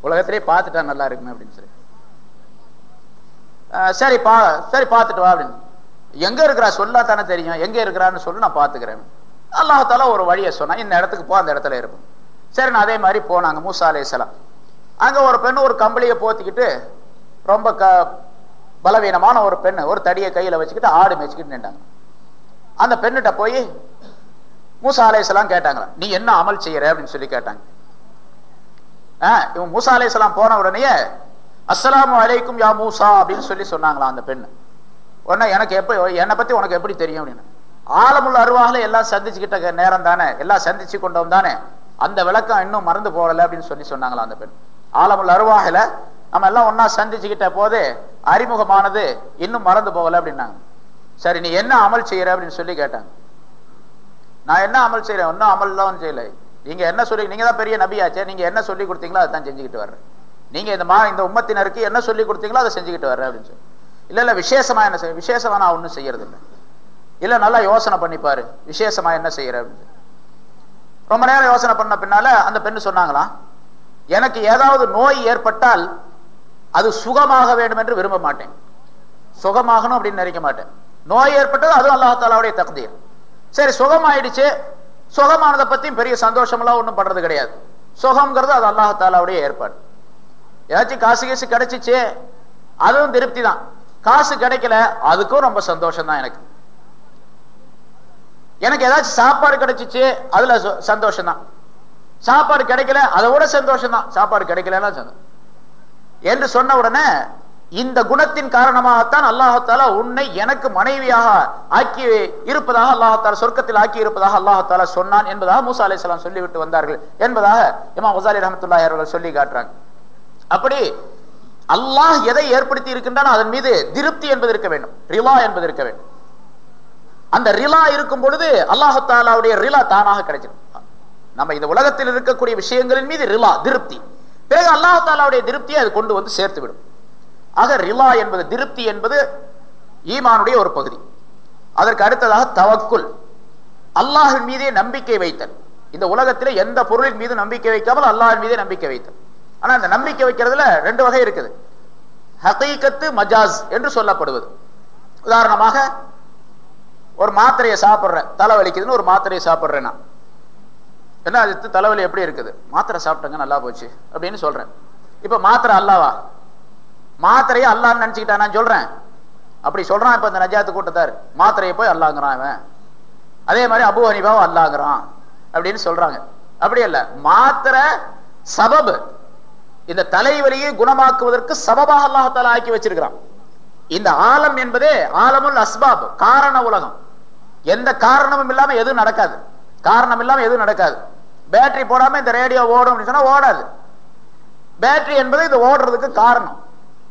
உலகத்திலே பார்த்துட்டா நல்லா இருக்குமே அப்படின்னு சொல்லி. அஹ் சரி பா சரி பார்த்துட்டு வா அப்படின்னு. எங்க இருக்கிறா? சொல்லா தானே தெரியும். எங்க இருக்கிறான்னு சொல்லி நான் பாத்துக்கிறேன் அல்லாஹால ஒரு வழியை சொன்னா இந்த இடத்துக்கு போ அந்த இடத்துல இருக்கும் சரி நான் அதே மாதிரி போனாங்க மூசா அலைஹிஸ்ஸலாம் அங்க ஒரு பெண்ணு ஒரு கம்பளியை போத்திக்கிட்டு ரொம்ப க பலவீனமான ஒரு பெண்ணு ஒரு தடியை கையில வச்சுக்கிட்டு ஆடு மேய்ச்சிக்கிட்டு நின்றாங்க. அந்த பெண்ணிட்ட போய் மூசா அலைஹிஸ்ஸலாம் கேட்டாங்களா நீ என்ன அமல் செய்யற? அப்படின்னு சொல்லி கேட்டாங்க. ஆஹ் இவன் மூசா அலைஹிஸ்ஸலாம் போன உடனே அஸ்லாம் வலைக்கும் யா மூசா அப்படின்னு சொல்லி சொன்னாங்களா அந்த பெண்ணு. உடனே எனக்கு எப்போ என்னை பத்தி உனக்கு எப்படி தெரியும் அப்படின்னு. ஆலமுள்ள அருவாகல எல்லாம் சந்திச்சுக்கிட்ட நேரம் தானே? எல்லாம் சந்திச்சு கொண்டோம் தானே? அந்த விளக்கம் இன்னும் மறந்து போகல அப்படின்னு சொல்லி சொன்னாங்களா அந்த பெண். ஆலமுள்ள அருவாகல நம்ம எல்லாம் ஒன்னா சந்திச்சுக்கிட்ட போது அறிமுகமானது இன்னும் மறந்து போகல அப்படின்னாங்க. சரி நீ என்ன அமல் செய்யற அப்படின்னு சொல்லி கேட்டாங்க. நான் என்ன அமல் செய்யறேன் ஒன்னும் அமல் தான் செய்யலை. நீங்க என்ன சொல்லி நீங்க தான் பெரிய நபியாச்சே நீங்க என்ன சொல்லி கொடுத்தீங்களோ அதை தான் செஞ்சுக்கிட்டு வர்றேன். நீங்க இந்த மா இந்த உம்மத்தினருக்கு என்ன சொல்லி கொடுத்தீங்களோ அதை செஞ்சுக்கிட்டு வர்றேன் அப்படின்னு சொல்லி. இல்ல இல்ல விசேஷமா என்ன செய்ய விசேஷமா நான் ஒன்றும் செய்யறது இல்லை இல்ல நல்லா யோசனை பண்ணிப்பாரு விசேஷமா என்ன செய்யற அப்படின்னு. ரொம்ப நேரம் யோசனை பண்ண பின்னால அந்த பெண்ணு சொன்னாங்களாம் எனக்கு ஏதாவது நோய் ஏற்பட்டால் அது சுகமாக வேண்டும் என்று விரும்ப மாட்டேன். சுகமாகணும் அப்படின்னு நினைக்க மாட்டேன். நோய் ஏற்பட்டது அதுவும் அல்லாஹாலாவுடைய தகுதியர் சரி சுகமாயிடுச்சு. சுகமானதை பத்தியும் பெரிய சந்தோஷமெல்லாம் ஒன்றும் பண்றது கிடையாது. சுகம்ங்கிறது அது அல்லாஹாலாவுடைய ஏற்பாடு. ஏதாச்சும் காசு கேசு கிடைச்சிச்சு அதுவும் திருப்தி தான். காசு கிடைக்கல அதுக்கும் ரொம்ப சந்தோஷம் தான் எனக்கு. எனக்கு ஏதாச்சும் சாப்பாடு கிடைச்சிச்சு அதுல சந்தோஷம் தான் சாப்பாடு கிடைக்கல அதை விட சந்தோஷம் தான் சாப்பாடு கிடைக்கலன்னா சந்தோஷம் என்று சொன்ன உடனே இந்த குணத்தின் காரணமாகத்தான் அல்லாஹால உன்னை எனக்கு மனைவியாக ஆக்கி இருப்பதாக அல்லாஹால சொர்க்கத்தில் ஆக்கி இருப்பதாக அல்லாஹால சொன்னான் என்பதாக மூசா அலிஸ்லாம் சொல்லிவிட்டு வந்தார்கள் என்பதாக இமாம் ஹுசாலி ரஹமத்துல்லாஹி அவர்கள் சொல்லி காட்டுறாங்க. அப்படி அல்லாஹ் எதை ஏற்படுத்தி இருக்கின்றானோ அதன் மீது திருப்தி என்பது இருக்க வேண்டும். ரிலா என்பது இருக்க வேண்டும். அந்த ரிலா இருக்கும் பொழுது அல்லாஹாலாவுடைய ரிலா தானாக கிடைச்சிடும். நம்ம இந்த உலகத்தில் இருக்கக்கூடிய விஷயங்களின் மீது ரிலா திருப்தி. பிறகு அல்லாஹாலாவுடைய திருப்தியை அது கொண்டு வந்து சேர்த்து விடும் ஆக ரிலா என்பது திருப்தி என்பது ஈமானுடைய ஒரு பகுதி. அதற்கு அடுத்ததாக தவக்குள் அல்லாஹின் மீதே நம்பிக்கை வைத்தல். இந்த உலகத்திலே எந்த பொருளின் மீது நம்பிக்கை வைக்காமல் அல்லாஹின் மீதே நம்பிக்கை வைத்தல். ஆனா இந்த நம்பிக்கை வைக்கிறதுல ரெண்டு வகை இருக்குது. ஹகீகத்து மஜாஸ் என்று சொல்லப்படுவது. உதாரணமாக ஒரு மாத்திரையை சாப்பிடுறேன் தலை வலிக்குதுன்னு ஒரு மாத்திரையை சாப்பிடுறேன் நான். என்ன அது தலைவலி எப்படி இருக்குது? மாத்திரை சாப்பிட்டங்க நல்லா போச்சு அப்படின்னு சொல்றேன். இப்ப மாத்திரை அல்லாவா? மாத்திரையை அல்லான்னு நினைச்சுக்கிட்டா நான் சொல்றேன். அப்படி சொல்றான் இப்ப இந்த நஜாத்து கூட்டத்தார். மாத்திரையை போய் அல்லாங்கிறான் இவன். அதே மாதிரி அபு ஹனிபாவும் அல்லாங்கிறான் அப்படின்னு சொல்றாங்க. அப்படி இல்ல மாத்திரை சபபு. இந்த தலைவலியை குணமாக்குவதற்கு சபபாக அல்லாஹால ஆக்கி வச்சிருக்கிறான். இந்த ஆலம் என்பதே ஆலமுல் அஸ்பாப் காரண உலகம். எந்த காரணமும் இல்லாம எதுவும் நடக்காது. காரணம் இல்லாம எதுவும் நடக்காது. பேட்டரி போடாம இந்த ரேடியோ ஓடும் சொன்னா ஓடாது. பேட்டரி என்பது இது ஓடுறதுக்கு காரணம்.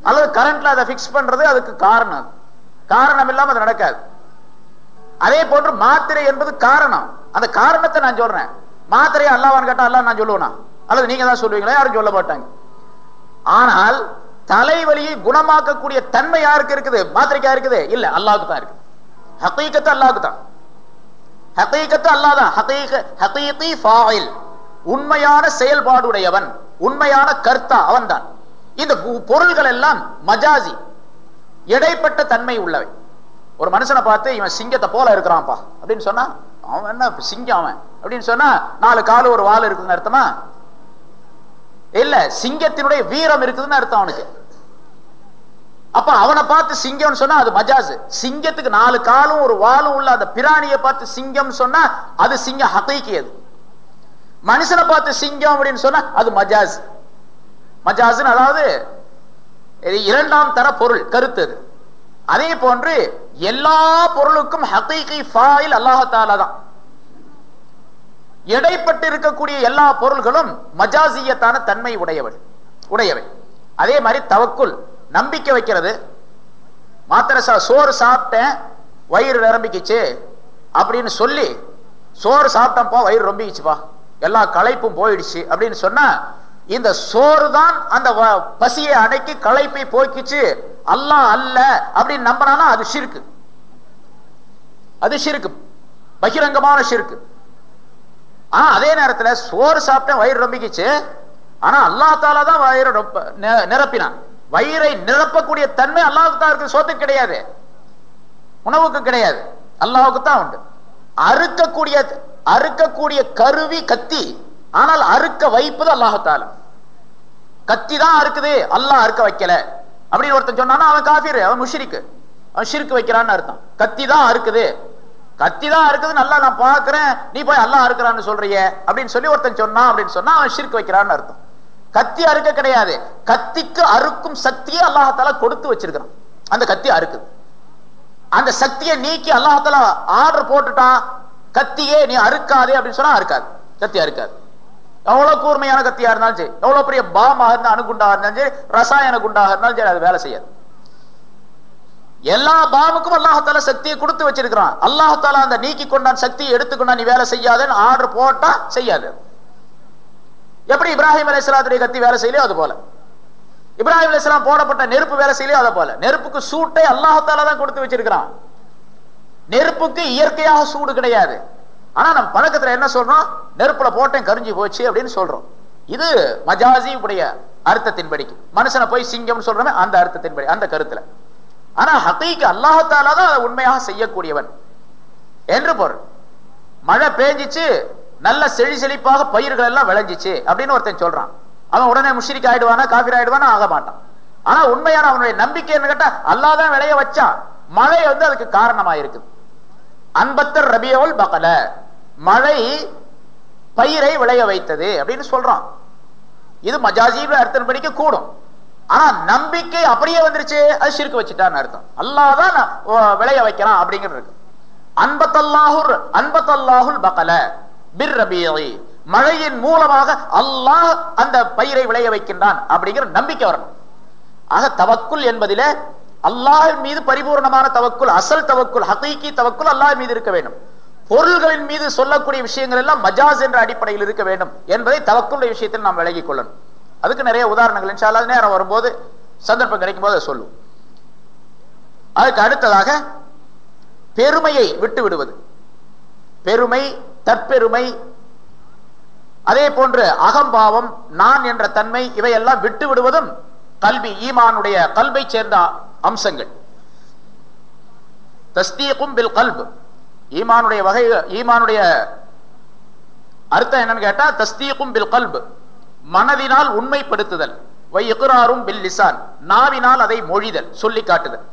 அல்லது கரண்ட்ல அதை பிக்ஸ் பண்றது அதுக்கு காரணம். காரணம் இல்லாம அது நடக்காது. அதே போன்று மாத்திரை என்பது காரணம். அந்த காரணத்தை நான் சொல்றேன். மாத்திரையை அல்லாவான்னு கேட்டா அல்லா நான் சொல்லுவேனா? அல்லது நீங்க தான் சொல்லுவீங்களா? யாரும் சொல்ல மாட்டாங்க. ஆனால் தலைவலியை குணமாக்கக்கூடிய தன்மை யாருக்கு இருக்குது? மாத்திரைக்கா இருக்குது? இல்ல அல்லாவுக்கு தான் இருக்கு ஹக்கீக்கத்து அல்லாவுக்கு தான். ஹக்கீக்கத்து அல்லாஹ் உண்மையான செயல்பாடுடையவன் உண்மையான கர்த்தா அவன் தான் இந்த பொருள்கள் எல்லாம் மஜாசி. இடைப்பட்ட தன்மை உள்ளவை. ஒரு மனுஷனை பார்த்து இவன் சிங்கத்தை போல இருக்கிறான்ப்பா. அப்படின்னு சொன்னா அவன் என்ன சிங்கம் அவன்? அப்படின்னு சொன்னா நாலு காலு ஒரு வால் இருக்குன்னு அர்த்தமா? இல்ல சிங்கத்தினுடைய வீரம் இருக்குதுன்னு அர்த்தம் அவனுக்கு. அப்ப அவனை பார்த்து சிங்கம்னு சொன்னா அது மஜாஸ் சிங்கத்துக்கு நாலு காலும் ஒரு வாலும் உள்ள அந்த பிராணியை பார்த்து சிங்கம் சொன்னா அது சிங்கம் ஹத்தைக்கியது அது. மனுஷனை பார்த்து சிங்கம் அப்படின்னு சொன்னா அது மஜாஸ் மஜாஸ் அதாவது இது இரண்டாம் தர பொருள் கருத்து அது. அதே போன்று எல்லா பொருளுக்கும் ஹத்தைக்கை ஃபாயில் அல்லாஹாலா தான். இடைப்பட்டு இருக்கக்கூடிய எல்லா பொருள்களும் மஜாசியத்தான தன்மை உடையவள் உடையவை. அதே மாதிரி தவக்குள் நம்பிக்கை வைக்கிறது. மாத்திர சோறு சாப்பிட்டேன் வயிறு நிரம்பிக்கிச்சு அப்படின்னு சொல்லி சோறு சாப்பிட்டப்போ வயிறு ரொம்பிக்கிச்சுப்பா. எல்லா களைப்பும் போயிடுச்சு அப்படின்னு சொன்னா இந்த சோறு தான் அந்த வ- பசியை அடக்கி களைப்பை போக்கிச்சு. அல்லாஹ் அல்ல அப்படின்னு நம்பினானா அது சிறுக்கு அது சிறுக்கு பகிரங்கமான சிறுக்கு ஆனா அதே நேரத்துல சோறு சாப்பிட்டேன் வயிறு ரொம்பிக்குச்சு. ஆனா அல்லாத்தால தான் வயிறு ரொம்ப நிரப்பினான். வயிறை நிரப்பக்கூடிய தன்மை அல்லாஹுக்கு இருக்கு சோத்துக்கு கிடையாது. உணவுக்கு கிடையாது. அல்லாவுக்கு தான் உண்டு. அறுக்கக்கூடிய அறுக்கக்கூடிய கருவி கத்தி. ஆனால் அறுக்க வைப்பது அல்லாஹத்தால கத்தி தான் அறுக்குது. அல்லாஹ் அறுக்க வைக்கல. அப்படின்னு ஒருத்தன் சொன்னான்னா அவன் காஃபிரு அவன் முஷிரிக்கு. அவன் ஷிருக்கு வைக்கிறான்னு அர்த்தம். கத்தி தான் அறுக்குது. கத்தி தான் இருக்குது நல்லா நான் பாக்குறேன் நீ போய் அல்லாஹ் இருக்கிறான்னு சொல்றியே அப்படின்னு சொல்லி ஒருத்தன் சொன்னா அப்படின்னு சொன்னா அவன் வைக்கிறான்னு அர்த்தம். கத்தி அறுக்க கிடையாது. கத்திக்கு அறுக்கும் சக்தியை அல்லாஹால கொடுத்து வச்சிருக்கிறான். அந்த கத்தி அறுக்குது. அந்த சக்தியை நீக்கி அல்லாஹால ஆர்டர் போட்டுட்டான். கத்தியே நீ அறுக்காதே அப்படின்னு சொன்னா அறுக்காது. கத்தி அறுக்காது. எவ்வளவு கூர்மையான கத்தியா இருந்தாலும் சரி எவ்வளவு பெரிய பாமாக இருந்தா அணுகுண்டாக இருந்தாலும் சரி ரசாயன குண்டாக இருந்தாலும் சரி அது வேலை செய்யாது. எல்லா பாவுக்கும் அல்லாஹால சக்தியை கொடுத்து வச்சிருக்கிறான். அல்லாஹால அந்த நீக்கி கொண்டான் சக்தியை எடுத்துக்கொண்டா நீ வேலை செய்யாதுன்னு ஆர்டர் போட்டா செய்யாது. எப்படி இப்ராஹிம் அலைஹிஸ்ஸலாத்துடைய கத்தி வேலை செய்யலையோ அது போல. இப்ராஹிம் அலைஹிஸ்ஸலாம் போடப்பட்ட நெருப்பு வேலை செய்யலையோ அதை போல. நெருப்புக்கு சூட்டை அல்லாஹால தான் கொடுத்து வச்சிருக்கிறான். நெருப்புக்கு இயற்கையாக சூடு கிடையாது. ஆனா நம்ம பழக்கத்துல என்ன சொல்றோம்? நெருப்புல போட்டேன் கரிஞ்சு போச்சு அப்படின்னு சொல்றோம். இது மஜாசி உடைய அர்த்தத்தின்படிக்கு மனுஷனை போய் சிங்கம்னு சொல்றோமே அந்த அர்த்தத்தின்படி அந்த கருத்துல. ஆனா ஹத்தைக்கு அல்லாஹத்தாலா தான் அதை உண்மையாக செய்யக்கூடியவன். என்று பொருள். மழை பேஞ்சிச்சு நல்ல செழி செழிப்பாக பயிர்கள் எல்லாம் விளைஞ்சிச்சு அப்படின்னு ஒருத்தன் சொல்றான். அவன் உடனே முஷிரிக் ஆயிடுவானா காபிர் ஆயிடுவானா ஆக மாட்டான். ஆனா உண்மையான அவனுடைய நம்பிக்கை என்ன கேட்டா அல்லாஹ் தான் விளைய வச்சான். மழை வந்து அதுக்கு காரணமா இருக்குது அன்பத்தர் ரபியோல் பகல மழை பயிரை விளைய வைத்தது அப்படின்னு சொல்றான். இது மஜாஜீவ அர்த்தம் படிக்க கூடும். ஆனா நம்பிக்கை அப்படியே வந்துருச்சு. அது சிறுக்கு வச்சுட்டான்னு அர்த்தம். அல்லாஹ் தான் விளைய வைக்கிறான் அப்படிங்கிறது இருக்கு. அன்பத்தல்லாஹுர் அன்பத்தல்லாஹுல் பகல பிர் ரபியை மழையின் மூலமாக அல்லாஹ் அந்த பயிரை விளைய வைக்கின்றான் அப்படிங்கிற நம்பிக்கை வரணும். ஆக தவக்குள் என்பதில அல்லாஹ் மீது பரிபூர்ணமான தவக்குள் அசல் தவக்குள் ஹகீகி தவக்குல் அல்லாஹ் மீது இருக்க வேண்டும். பொருள்களின் மீது சொல்லக்கூடிய விஷயங்கள் எல்லாம் மஜாஸ் என்ற அடிப்படையில் இருக்க வேண்டும் என்பதை தவக்குள்ள விஷயத்தில் நாம் விலகிக் கொள்ளணும். அதுக்கு நிறைய உதாரணங்கள். இன்ஷா நேரம் வரும்போது சந்தர்ப்பம் கிடைக்கும் போது சொல்லும் சொல்லுவோம். அதுக்கு அடுத்ததாக பெருமையை விட்டு விடுவது. பெருமை தற்பெருமை அதே போன்று அகம்பாவம் நான் என்ற தன்மை இவையெல்லாம் விட்டு விடுவதும் கல்வி ஈமானுடைய கல்வை சேர்ந்த அம்சங்கள். தஸ்தீக்கும் பில் கல்பு. ஈமானுடைய வகை ஈமானுடைய அர்த்தம் என்னன்னு கேட்டா தஸ்தீக்கும் பில் கல்பு. மனதினால் உண்மைப்படுத்துதல். வை எகுராரும் பில் லிசான் நாவினால் அதை மொழிதல் சொல்லி காட்டுதல்.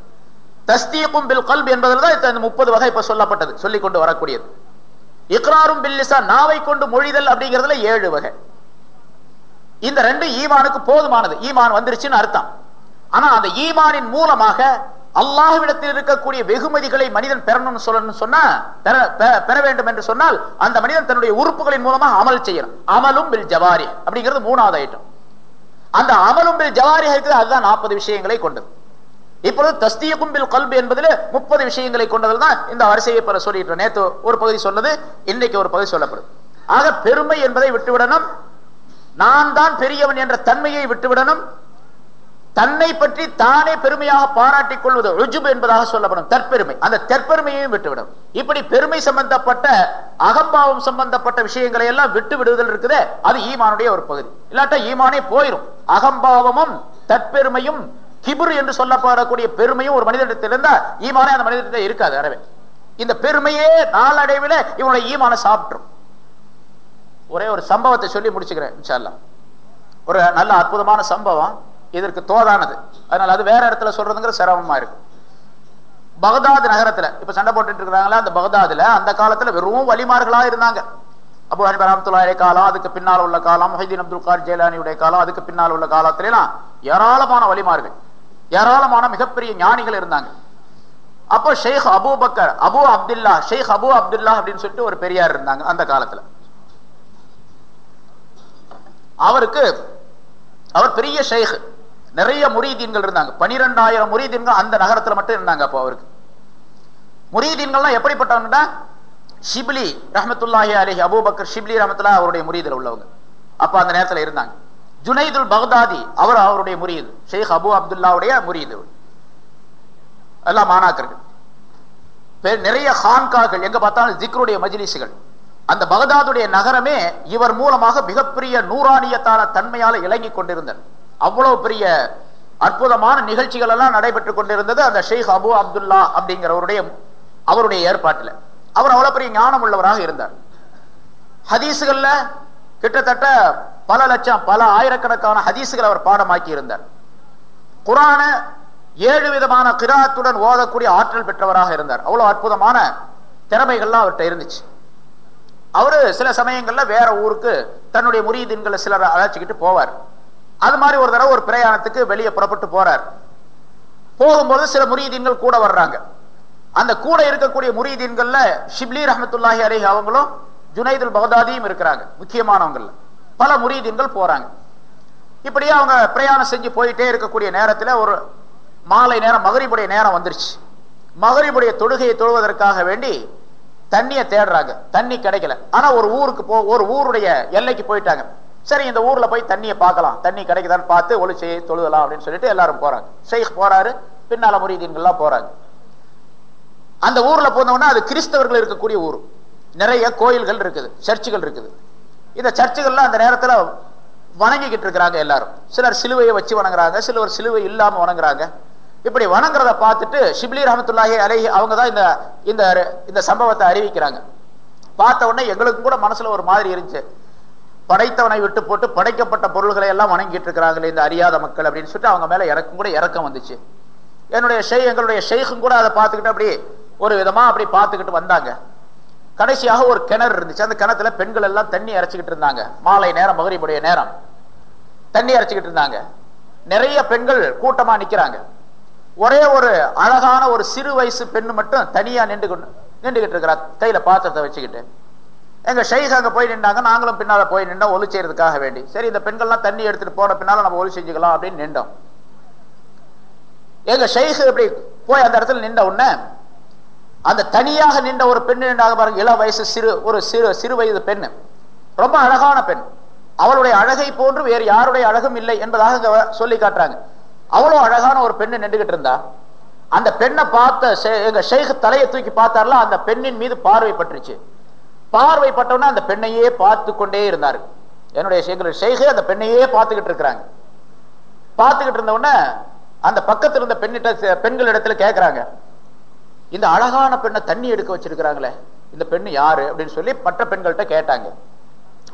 தஸ்தீக்கும் பில் கல்ப் என்பதில் தான் இந்த முப்பது வகை இப்ப சொல்லப்பட்டது சொல்லிக் கொண்டு வரக்கூடியது. இக்ராரும் பில் லிசான் நாவை கொண்டு மொழிதல் அப்படிங்கிறதுல ஏழு வகை. இந்த ரெண்டு ஈமானுக்கு போதுமானது. ஈமான் வந்துருச்சுன்னு அர்த்தம். ஆனா அந்த ஈமானின் மூலமாக அல்லாஹ்விடத்தில் இருக்கக்கூடிய வெகுமதிகளை மனிதன் பெறணும்னு சொல்லணும்னு சொன்னா பெற பெற வேண்டும் என்று சொன்னால் அந்த மனிதன் தன்னுடைய உறுப்புகளின் மூலமா அமல் செய்யணும். அமலும் பில் ஜவாரி அப்படிங்கிறது மூணாவது ஐட்டம் அந்த அமலும் பில் ஜவாரி இருக்குது அதுதான் நாற்பது விஷயங்களை கொண்டது. இப்பொழுது தஸ்தீக்கும் பில் கல்பு என்பதில் முப்பது விஷயங்களை கொண்டதில் தான் இந்த வரிசையை பெற சொல்லிட்டு நேத்து ஒரு பகுதி சொன்னது இன்னைக்கு ஒரு பகுதி சொல்லப்படுது. ஆக பெருமை என்பதை விட்டுவிடணும். நான் தான் பெரியவன் என்ற தன்மையை விட்டுவிடணும். தன்னை பற்றி தானே பெருமையாக பாராட்டிக் கொள்வது ருஜுப் என்பதாக சொல்லப்படும் தற்பெருமை. அந்த தற்பெருமையையும் விட்டுவிடும். இப்படி பெருமை சம்பந்தப்பட்ட அகம்பாவம் சம்பந்தப்பட்ட விஷயங்களை எல்லாம் விட்டு விடுதல் இருக்குது அது ஈமானுடைய ஒரு பகுதி. இல்லாட்டா ஈமானே போயிரும். அகம்பாவமும் தற்பெருமையும் கிபுர் என்று சொல்லப்படக்கூடிய பெருமையும் ஒரு மனிதனிடத்தில் இருந்தா ஈமானே அந்த மனிதனிடத்தில் இருக்காது அறவே. இந்த பெருமையே நாளடைவில் இவனுடைய ஈமான சாப்பிட்டுரும். ஒரே ஒரு சம்பவத்தை சொல்லி முடிச்சுக்கிறேன் ஒரு நல்ல அற்புதமான சம்பவம். இதற்கு தோதானது. அதனால அது வேற இடத்துல சொல்றதுங்கிற சிரமமா இருக்கு. பகதாத் நகரத்துல இப்ப சண்டை போட்டுட்டு இருக்காங்களா அந்த பகதாதுல அந்த காலத்துல வெறும் வலிமார்களா இருந்தாங்க. அபு ஹனிபா ரஹ்மத்துல்லாஹி காலம் அதுக்கு பின்னால் உள்ள காலம் மொஹிதீன் அப்துல் கார் ஜெயலானியுடைய காலம் அதுக்கு பின்னால் உள்ள காலத்துல ஏராளமான வழிமார்கள் ஏராளமான மிகப்பெரிய ஞானிகள் இருந்தாங்க. அப்போ Sheikh Abu Bakr Abu Abdullah Sheikh Abu Abdullah அப்படின்னு சொல்லிட்டு ஒரு பெரியார் இருந்தாங்க அந்த காலத்துல. அவருக்கு அவர் பெரிய ஷேக். நிறைய முரீதீன்கள் இருந்தாங்க. பனிரெண்டாயிரம் முரீதீன்கள் அந்த நகரத்துல மட்டும் இருந்தாங்க அப்போ அவருக்கு. முரீதீன்கள்லாம் எப்படிப்பட்டவங்கன்னா ஷிப்லி ரஹமத்துல்லாஹி அலி அபூபக்கர் ஷிப்லி ரஹமத்துல்லா அவருடைய முறியதில் உள்ளவங்க. அப்ப அந்த நேரத்துல இருந்தாங்க. ஜுனைதுல் பக்தாதி அவர் அவருடைய முறியது ஷேக் அபு அப்துல்லாவுடைய முறியது எல்லாம் மாணாக்கர்கள். நிறைய ஹான்காக்கள் எங்க பார்த்தாலும் ஜிக்ருடைய மஜிலிசுகள். அந்த பகதாதுடைய நகரமே இவர் மூலமாக மிகப்பெரிய நூறானியத்தான தன்மையால இலங்கி கொண்டிருந்தார் அவ்வளவு பெரிய அற்புதமான நிகழ்ச்சிகள் எல்லாம் நடைபெற்றுக் கொண்டிருந்தது அந்த ஷேக் அபு அப்துல்லா அப்படிங்கிறவருடைய அவருடைய ஏற்பாட்டுல. அவர் அவ்வளவு பெரிய ஞானம் உள்ளவராக இருந்தார். ஹதீஸுகள்ல கிட்டத்தட்ட பல லட்சம் பல ஆயிரக்கணக்கான ஹதீஸுகள் அவர் பாடமாக்கி இருந்தார் குரான ஏழு விதமான கிராத்துடன் ஓதக்கூடிய ஆற்றல் பெற்றவராக இருந்தார். அவ்வளவு அற்புதமான திறமைகள்லாம் அவர்கிட்ட இருந்துச்சு. அவரு சில சமயங்கள்ல வேற ஊருக்கு தன்னுடைய முறியீதின்களை சிலர் அழைச்சிக்கிட்டு போவார். அது மாதிரி ஒரு தடவை ஒரு பிரயாணத்துக்கு வெளியே புறப்பட்டு போறார். போகும்போது சில முறியீதீன்கள் கூட வர்றாங்க. அந்த கூட இருக்கக்கூடிய முறியீதீன்கள்ல ஷிப்லி ரஹமத்துல்லாஹி அலைஹி அவங்களும் ஜுனைதுல் பகதாதியும் இருக்கிறாங்க முக்கியமானவங்கள்ல. பல முறியீதீன்கள் போறாங்க. இப்படியே அவங்க பிரயாணம் செஞ்சு போயிட்டே இருக்கக்கூடிய நேரத்துல ஒரு மாலை நேரம் மகரிபுடைய நேரம் வந்துருச்சு. மகரிபுடைய தொழுகையை தொழுவதற்காக வேண்டி தண்ணியை தேடுறாங்க. தண்ணி கிடைக்கல. ஆனா ஒரு ஊருக்கு போ ஒரு ஊருடைய எல்லைக்கு போயிட்டாங்க. சரி இந்த ஊர்ல போய் தண்ணியை பார்க்கலாம். தண்ணி கிடைக்குதான்னு பார்த்து ஒளி செய்ய தொழுதலாம் அப்படின்னு சொல்லிட்டு எல்லாரும் போறாங்க. ஷேக் போறாரு பின்னால முரீதீன்கள்லாம் போறாங்க. அந்த ஊர்ல போனோம்னா அது கிறிஸ்தவர்கள் இருக்கக்கூடிய ஊர். நிறைய கோயில்கள் இருக்குது சர்ச்சுகள் இருக்குது. இந்த சர்ச்சுகள்லாம் அந்த நேரத்துல வணங்கிக்கிட்டு இருக்கிறாங்க எல்லாரும். சிலர் சிலுவையை வச்சு வணங்குறாங்க சிலர் சிலுவை இல்லாமல் வணங்குறாங்க. இப்படி வணங்குறத பார்த்துட்டு ஷிப்லி ரஹமத்துல்லாஹி அலைஹி அவங்க தான் இந்த இந்த இந்த சம்பவத்தை அறிவிக்கிறாங்க. பார்த்த உடனே எங்களுக்கும் கூட மனசுல ஒரு மாதிரி இருந்துச்சு. படைத்தவனை விட்டு போட்டு படைக்கப்பட்ட பொருள்களை எல்லாம் வணங்கிட்டு இருக்கிறாங்களே இந்த அறியாத மக்கள் அப்படின்னு சொல்லிட்டு அவங்க மேல இறக்கும் கூட இறக்கம் வந்துச்சு. என்னுடைய ஷெய் எங்களுடைய ஷெய்க்கும் கூட அதை பார்த்துக்கிட்டு அப்படி ஒரு விதமா அப்படி பார்த்துக்கிட்டு வந்தாங்க. கடைசியாக ஒரு கிணறு இருந்துச்சு. அந்த கிணத்துல பெண்கள் எல்லாம் தண்ணி இறைச்சிக்கிட்டு இருந்தாங்க. மாலை நேரம் மகரிபுடைய நேரம். தண்ணி இறைச்சிக்கிட்டு இருந்தாங்க. நிறைய பெண்கள் கூட்டமா நிக்கிறாங்க. ஒரே ஒரு அழகான ஒரு சிறு வயசு பெண்ணு மட்டும் தனியா நின்று நின்றுகிட்டு இருக்கிறா. கையில பாத்திரத்தை வச்சுக்கிட்டு. எங்க ஷைக் அங்க போய் நின்றாங்க நாங்களும் பின்னால போய் நின்றோம் ஒலி செய்யறதுக்காக வேண்டி. சரி இந்த பெண்கள்லாம் தண்ணி எடுத்துட்டு போன பின்னால நம்ம ஒலி செஞ்சுக்கலாம் அப்படின்னு நின்றோம். எங்க ஷைக் இப்படி போய் அந்த இடத்துல நின்ற உடனே அந்த தனியாக நின்ற ஒரு பெண் நின்றாக பாருங்க இள வயசு சிறு ஒரு சிறு சிறு வயது பெண். ரொம்ப அழகான பெண். அவளுடைய அழகை போன்று வேறு யாருடைய அழகும் இல்லை என்பதாக இங்க சொல்லி காட்டுறாங்க. அவ்வளவு அழகான ஒரு பெண்ணு நின்றுகிட்டு இருந்தா அந்த பெண்ணை பார்த்த எங்க ஷேக் தலையை தூக்கி பார்த்தார்ல அந்த பெண்ணின் மீது பார்வை பட்டுருச்சு. பார்வை பட்டவுடனே அந்த பெண்ணையே பார்த்து கொண்டே இருந்தாரு. என்னுடைய செய்கிற ஷேக் அந்த பெண்ணையே பார்த்துக்கிட்டு இருக்கிறாங்க. பார்த்துக்கிட்டு இருந்தவுடனே அந்த பக்கத்துல இருந்த பெண்ணிட்ட பெண்கள் இடத்துல கேட்கறாங்க இந்த அழகான பெண்ணை தண்ணி எடுக்க வச்சிருக்கிறாங்களே இந்த பெண்ணு யாரு அப்படின்னு சொல்லி மற்ற பெண்கள்கிட்ட கேட்டாங்க.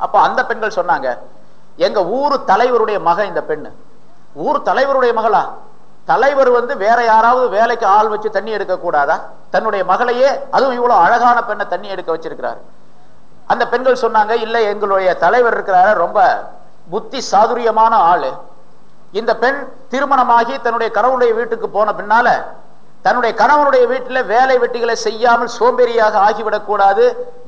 அப்ப அந்த பெண்கள் சொன்னாங்க எங்க ஊரு தலைவருடைய மக இந்த பெண்ணு. ஊர் தலைவருடைய மகளா? தலைவர் வந்து வேற யாராவது வேலைக்கு ஆள் வச்சு தண்ணி எடுக்க கூடாதா தன்னுடைய மகளையே அதுவும் இவ்வளவு அழகான பெண்ணை தண்ணி எடுக்க வச்சிருக்கிறாரு. அந்த பெண்கள் சொன்னாங்க இல்லை எங்களுடைய தலைவர் இருக்கிறாரு ரொம்ப புத்தி சாதுரியமான ஆளு. இந்த பெண் திருமணமாகி தன்னுடைய கணவனுடைய வீட்டுக்கு போன பின்னால தன்னுடைய கணவனுடைய வீட்டில் வேலை வெட்டிகளை செய்யாமல் சோம்பேறியாக ஆகிவிடக்கூடாது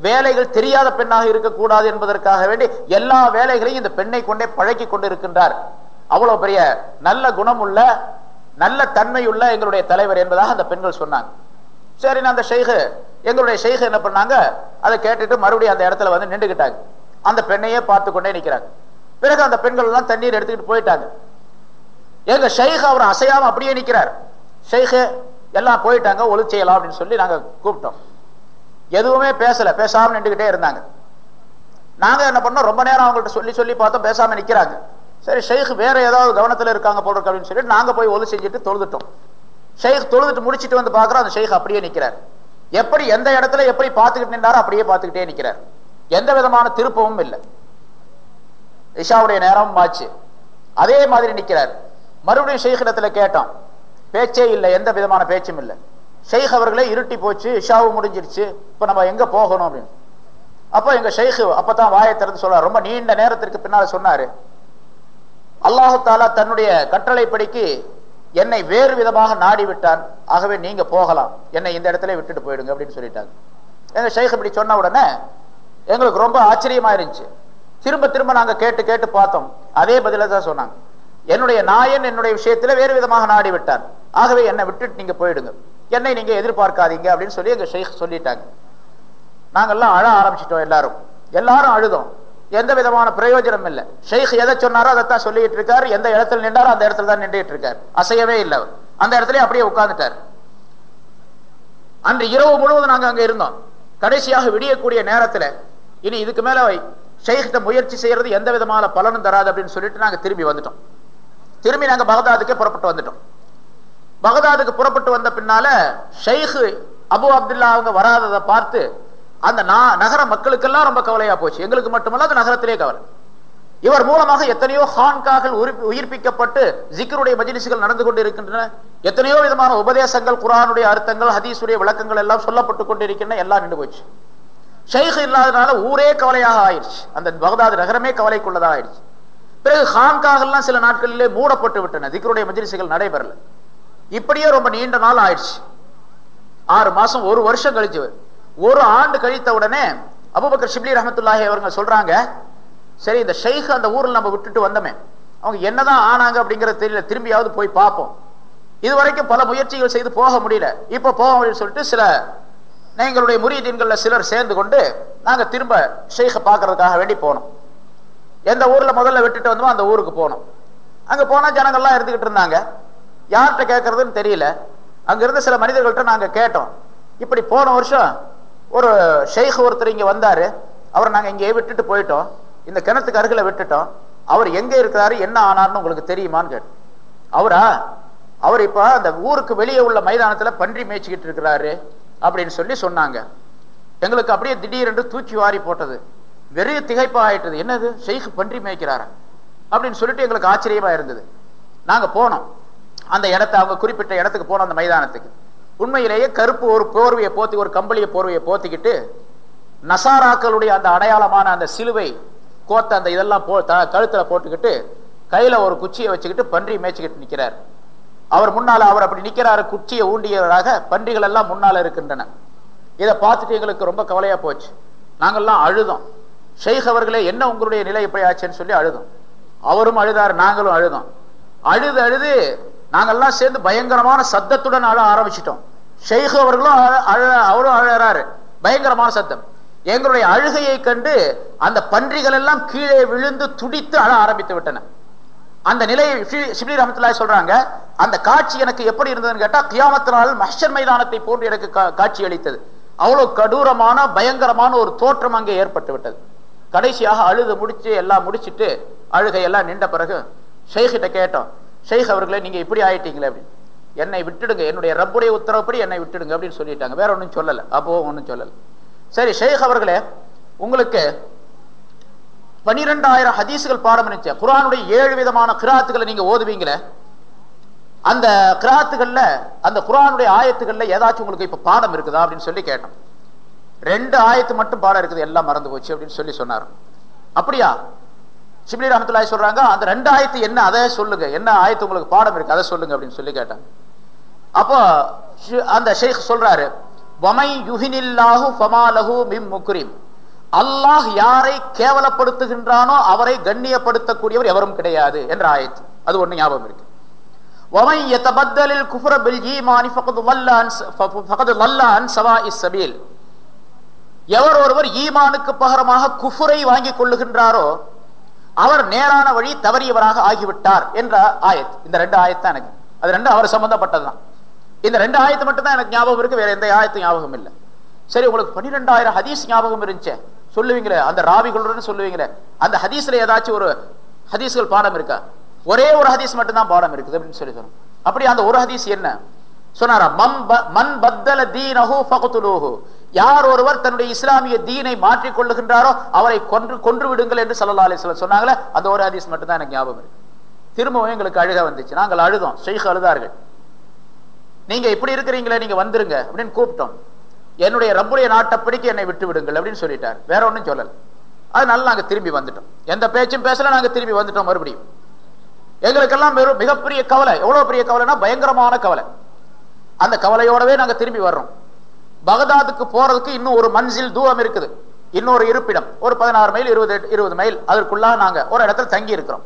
வேலைகள் தெரியாத பெண்ணாக இருக்கக்கூடாது என்பதற்காக வேண்டி எல்லா வேலைகளையும் இந்த பெண்ணை கொண்டே பழக்கி கொண்டு இருக்கின்றார் அவ்வளவு பெரிய நல்ல குணமுள்ள நல்ல தன்மையுள்ள எங்களுடைய தலைவர் என்பதாக அந்த பெண்கள் சொன்னாங்க. சரி அந்த ஷெய்கு எங்களுடைய செய்க என்ன பண்ணாங்க? அதை கேட்டுட்டு மறுபடியும் அந்த இடத்துல வந்து நின்றுகிட்டாங்க. அந்த பெண்ணையே பார்த்து கொண்டே நிற்கிறாங்க பிறகு அந்த பெண்கள் எல்லாம் தண்ணீர் எடுத்துக்கிட்டு போயிட்டாங்க. எங்க ஷெய்க் அவர் அசையாம அப்படியே நிக்கிறார். ஷெய்கு எல்லாம் போயிட்டாங்க ஒளி செய்யலாம் அப்படின்னு சொல்லி நாங்க கூப்பிட்டோம். எதுவுமே பேசல பேசாம நின்றுகிட்டே இருந்தாங்க. நாங்க என்ன பண்ணோம் ரொம்ப நேரம் அவங்கள்ட்ட சொல்லி சொல்லி பார்த்தோம் பேசாம நிக்கிறாங்க. சரி ஷெய்க் வேற ஏதாவது கவனத்துல இருக்காங்க போல இருக்கு அப்படின்னு சொல்லிட்டு நாங்க போய் ஒலி செஞ்சுட்டு தொழுதுட்டோம். ஷெய்க் தொழுதுட்டு முடிச்சிட்டு வந்து பாக்குறோம் அந்த ஷெய்க் அப்படியே நிற்கிறார் எப்படி எந்த இடத்துல எப்படி பார்த்துக்கிட்டு நின்றாரோ அப்படியே பார்த்துக்கிட்டே நிக்கிறார் எந்த விதமான திருப்பமும் இல்லை. இஷாவுடைய நேரமும் ஆச்சு. அதே மாதிரி நிற்கிறார். மறுபடியும் ஷெய்க் இடத்துல கேட்டோம். பேச்சே இல்லை எந்த விதமான பேச்சும் இல்லை. ஷெய்க் அவர்களே இருட்டி போச்சு இஷாவும் முடிஞ்சிருச்சு இப்ப நம்ம எங்க போகணும் அப்படின்னு. அப்போ எங்க அப்போ அப்பதான் வாயை திறந்து சொல்றாரு. ரொம்ப நீண்ட நேரத்திற்கு பின்னால சொன்னாரு. அல்லாஹு தாலா தன்னுடைய கட்டளைப்படிக்கு என்னை வேறு விதமாக நாடி விட்டான் ஆகவே நீங்க போகலாம். என்னை இந்த இடத்துல விட்டுட்டு போயிடுங்க அப்படின்னு சொல்லிட்டாங்க. எங்க ஷேக் இப்படி சொன்ன உடனே எங்களுக்கு ரொம்ப ஆச்சரியமா இருந்துச்சு. திரும்ப திரும்ப நாங்க கேட்டு கேட்டு பார்த்தோம். அதே பதில தான் சொன்னாங்க. என்னுடைய நாயன் என்னுடைய விஷயத்துல வேறு விதமாக நாடி விட்டான் ஆகவே என்னை விட்டுட்டு நீங்க போயிடுங்க. என்னை நீங்க எதிர்பார்க்காதீங்க அப்படின்னு சொல்லி எங்க ஷேக் சொல்லிட்டாங்க. நாங்கெல்லாம் அழ ஆரம்பிச்சிட்டோம் எல்லாரும். எல்லாரும் அழுதோம். எந்த விதமான பிரயோஜனம் இல்லை. ஷெய்க் எதை சொன்னாரோ அதைத்தான் சொல்லிட்டு இருக்காரு. எந்த இடத்துல நின்றாரோ அந்த இடத்துல தான் நின்றுட்டு இருக்காரு. அசையவே இல்லை அந்த இடத்துல அப்படியே உட்கார்ந்துட்டார். அன்று இரவு முழுவதும் நாங்க அங்க இருந்தோம். கடைசியாக விடியக்கூடிய நேரத்துல இனி இதுக்கு மேல ஷெய்கிட்ட முயற்சி செய்யறது எந்த விதமான பலனும் தராது அப்படின்னு சொல்லிட்டு நாங்க திரும்பி வந்துட்டோம். திரும்பி நாங்க பகதாதுக்கே புறப்பட்டு வந்துட்டோம். பகதாதுக்கு புறப்பட்டு வந்த பின்னால ஷெய்க் அபு அப்துல்லா அவங்க வராததை பார்த்து அந்த நகர மக்களுக்கெல்லாம் ரொம்ப கவலையா போச்சு. எங்களுக்கு மட்டுமல்ல அது நகரத்திலே கவலை. இவர் மூலமாக எத்தனையோ ஹான்காகள் உயிர்ப்பிக்கப்பட்டு ஜிக்கருடைய மஜிலிசுகள் நடந்து கொண்டு இருக்கின்றன எத்தனையோ விதமான உபதேசங்கள் குரானுடைய அர்த்தங்கள் ஹதீஸுடைய விளக்கங்கள் எல்லாம் சொல்லப்பட்டு கொண்டிருக்கின்றன. எல்லாம் நின்று போச்சு. ஷைக் இல்லாதனால ஊரே கவலையாக ஆயிடுச்சு. அந்த பகதாது நகரமே கவலைக்குள்ளதா ஆயிடுச்சு. பிறகு ஹான்காகெல்லாம் சில நாட்களிலே மூடப்பட்டு விட்டன. திக்ருடைய மஜிலிசுகள் நடைபெறல. இப்படியே ரொம்ப நீண்ட நாள் ஆயிடுச்சு. ஆறு மாசம் ஒரு வருஷம் கழிச்சு ஒரு ஆண்டு கழித்த உடனே அபுபக்கர் ஷிப்லி ரஹமத்துல்லாஹி அவங்க சொல்றாங்க சரி இந்த ஷைக் அந்த ஊரில் நம்ம விட்டுட்டு வந்தோமே அவங்க என்னதான் ஆனாங்க அப்படிங்கறது தெரியல திரும்பியாவது போய் பார்ப்போம். இது வரைக்கும் பல முயற்சிகள் செய்து போக முடியல. இப்ப போக முடியும் சொல்லிட்டு சில எங்களுடைய முறியதீன்கள்ல சிலர் சேர்ந்து கொண்டு நாங்க திரும்ப ஷெய்கை பார்க்கறதுக்காக வேண்டி போனோம். எந்த ஊர்ல முதல்ல விட்டுட்டு வந்தோமோ அந்த ஊருக்கு போனோம். அங்க போனா ஜனங்கள்லாம் இருந்துகிட்டு இருந்தாங்க. யார்கிட்ட கேட்கறதுன்னு தெரியல. அங்க இருந்த சில மனிதர்கள்ட்ட நாங்க கேட்டோம். இப்படி போன வருஷம் ஒரு ஷெய்க் ஒருத்தர் இங்க வந்தாரு. அவர் நாங்க இங்கேயே விட்டுட்டு போயிட்டோம். இந்த கிணத்துக்கு அருகில் விட்டுட்டோம். அவர் எங்க இருக்கிறாரு என்ன ஆனார்னு உங்களுக்கு தெரியுமான்னு கேட்டு அவரா? அவர் இப்ப அந்த ஊருக்கு வெளியே உள்ள மைதானத்துல பன்றி மேய்ச்சிக்கிட்டு இருக்கிறாரு அப்படின்னு சொல்லி சொன்னாங்க. எங்களுக்கு அப்படியே திடீரென்று தூக்கி வாரி போட்டது. வெறிய திகைப்பா ஆயிட்டது என்னது? ஷெய்க் பன்றி மேய்க்கிறாரா? அப்படின்னு சொல்லிட்டு எங்களுக்கு ஆச்சரியமா இருந்தது. நாங்க போனோம். அந்த இடத்த அவங்க குறிப்பிட்ட இடத்துக்கு போனோம் அந்த மைதானத்துக்கு. உண்மையிலேயே கருப்பு ஒரு போர்வையை போத்தி ஒரு கம்பளிய போர்வையை போத்திக்கிட்டு நசாராக்களுடைய அந்த அடையாளமான அந்த சிலுவை கோத்த அந்த இதெல்லாம் போ த- கழுத்துல போட்டுக்கிட்டு கையில ஒரு குச்சியை வச்சுக்கிட்டு பன்றி மேய்ச்சிக்கிட்டு நிக்கிறார். அவர் முன்னால அவர் அப்படி நிக்கிறாரு குச்சியை ஊண்டியவராக பன்றிகள் எல்லாம் முன்னால இருக்கின்றன. இதை பார்த்துட்டு எங்களுக்கு ரொம்ப கவலையா போச்சு. நாங்கள்லாம் அழுதோம். ஷெய்க் அவர்களே என்ன உங்களுடைய நிலை இப்படி ஆச்சுன்னு சொல்லி அழுதோம். அவரும் அழுதார் நாங்களும் அழுதோம். அழுது அழுது நாங்கெல்லாம் சேர்ந்து பயங்கரமான சத்தத்துடன் அழ ஆரம்பிச்சிட்டோம். ஷெய்க் அவர்களும் அழ- அழ அவரும் அழறாரு. பயங்கரமான சத்தம். எங்களுடைய அழுகையை கண்டு அந்த பன்றிகள் எல்லாம் கீழே விழுந்து துடித்து அழ ஆரம்பித்து விட்டன. அந்த நிலையை ஷி- ஷிப்லி சொல்றாங்க அந்த காட்சி எனக்கு எப்படி இருந்ததுன்னு கேட்டா கியாமத்தினால் மஹ்ஷர் மைதானத்தை போன்று எனக்கு காட்சி அளித்தது அவ்வளவு கடூரமான பயங்கரமான ஒரு தோற்றம் அங்கே ஏற்பட்டு விட்டது. கடைசியாக அழுது முடிச்சு எல்லாம் முடிச்சிட்டு அழுகை எல்லாம் நின்ற பிறகு ஷெய்கிட்ட கேட்டோம் ஷெய்க் அவர்களே நீங்க இப்படி ஆயிட்டீங்களே அப்படின்னு. என்னை விட்டுடுங்க என்னுடைய ரப்புடைய உத்தரவுப்படி என்னை விட்டுடுங்க அப்படின்னு சொல்லிட்டாங்க. வேற ஒன்றும் சொல்லலை. அப்போ ஒன்றும் சொல்லலை. சரி ஷேக் அவர்களே உங்களுக்கு பனிரெண்டாயிரம் ஹதீஸுகள் பாடம் இருந்துச்சு. குரானுடைய ஏழு விதமான கிராத்துகளை நீங்க ஓதுவீங்களே? அந்த கிராத்துகள்ல அந்த குரானுடைய ஆயத்துகள்ல ஏதாச்சும் உங்களுக்கு இப்ப பாடம் இருக்குதா அப்படின்னு சொல்லி கேட்டோம். ரெண்டு ஆயத்து மட்டும் பாடம் இருக்குது எல்லாம் மறந்து போச்சு அப்படின்னு சொல்லி சொன்னார். அப்படியா? ஷிப்லி ரஹமத்துல்லாய் சொல்றாங்க அந்த ரெண்டு ஆயத்து என்ன? அதை சொல்லுங்க. என்ன ஆயத்து உங்களுக்கு பாடம் இருக்கு? அதை சொல்லுங்க அப்படின்னு சொல்லி கேட்டாங்க. அப்போ அந்த ஷேக் சொல்றாரு அல்லாஹ் யாரை கேவலப்படுத்துகின்றானோ அவரை கண்ணியப்படுத்தக்கூடியவர் எவரும் கிடையாது என்ற ஆயத்து. அது ஒண்ணு ஞாபகம் இருக்கு. எவர் ஒருவர் ஈமானுக்கு பகரமாக குஃபுரை வாங்கிக் கொள்ளுகின்றாரோ அவர் நேரான வழி தவறியவராக ஆகிவிட்டார் என்ற ஆயத். இந்த ரெண்டு ஆயத்தான் எனக்கு. அது ரெண்டு அவர் சம்பந்தப்பட்டதுதான். இந்த ரெண்டு ஆயத்து மட்டும் தான் எனக்கு ஞாபகம் இருக்கு வேற எந்த ஆயத்து ஞாபகம் இல்லை. சரி உங்களுக்கு பன்னிரெண்டாயிரம் ஹதீஸ் ஞாபகம் இருந்துச்சே சொல்லுவீங்களே அந்த ராவிகளுடன் சொல்லுவீங்களே அந்த ஹதீஸ்ல ஏதாச்சும் ஒரு ஹதீஸ்கள் பாடம் இருக்கா? ஒரே ஒரு ஹதீஸ் மட்டும்தான் பாடம் இருக்குது அப்படின்னு சொல்லி சொன்னோம். அப்படி அந்த ஒரு ஹதீஸ் என்ன? சொன்னாரா மம் மன் பத்தல தீனஹு யார் ஒருவர் தன்னுடைய இஸ்லாமிய தீனை மாற்றிக் கொள்ளுகின்றாரோ அவரை கொன்று கொன்று விடுங்கள் என்று ஸல்லல்லாஹு அலைஹி சொன்னாங்களே அந்த ஒரு ஹதீஸ் மட்டும்தான் எனக்கு ஞாபகம் இருக்கு. திரும்பவும் எங்களுக்கு அழுக வந்துச்சு. நாங்கள் அழுதோம். ஷெய்க் அழுதார்கள். நீங்க இப்படி இருக்கிறீங்களே நீங்க வந்துருங்க அப்படின்னு கூப்பிட்டோம். என்னுடைய ரப்புடைய நாட்டப்படிக்கு என்னை விட்டு விடுங்கள் அப்படின்னு சொல்லிட்டார். வேற ஒன்றும் சொல்லல. அதனால நாங்க திரும்பி வந்துட்டோம். எந்த பேச்சும் பேசல நாங்கள் திரும்பி வந்துட்டோம் மறுபடியும். எங்களுக்கெல்லாம் வெறும் மிகப்பெரிய கவலை. எவ்வளவு பெரிய கவலைன்னா பயங்கரமான கவலை. அந்த கவலையோடவே நாங்கள் திரும்பி வர்றோம். பகதாதுக்கு போறதுக்கு இன்னும் ஒரு மன்சில் தூரம் இருக்குது. இன்னொரு இருப்பிடம். ஒரு பதினாறு மைல் இருபது இருபது மைல் அதற்குள்ளாக நாங்க ஒரு இடத்துல தங்கி இருக்கிறோம்.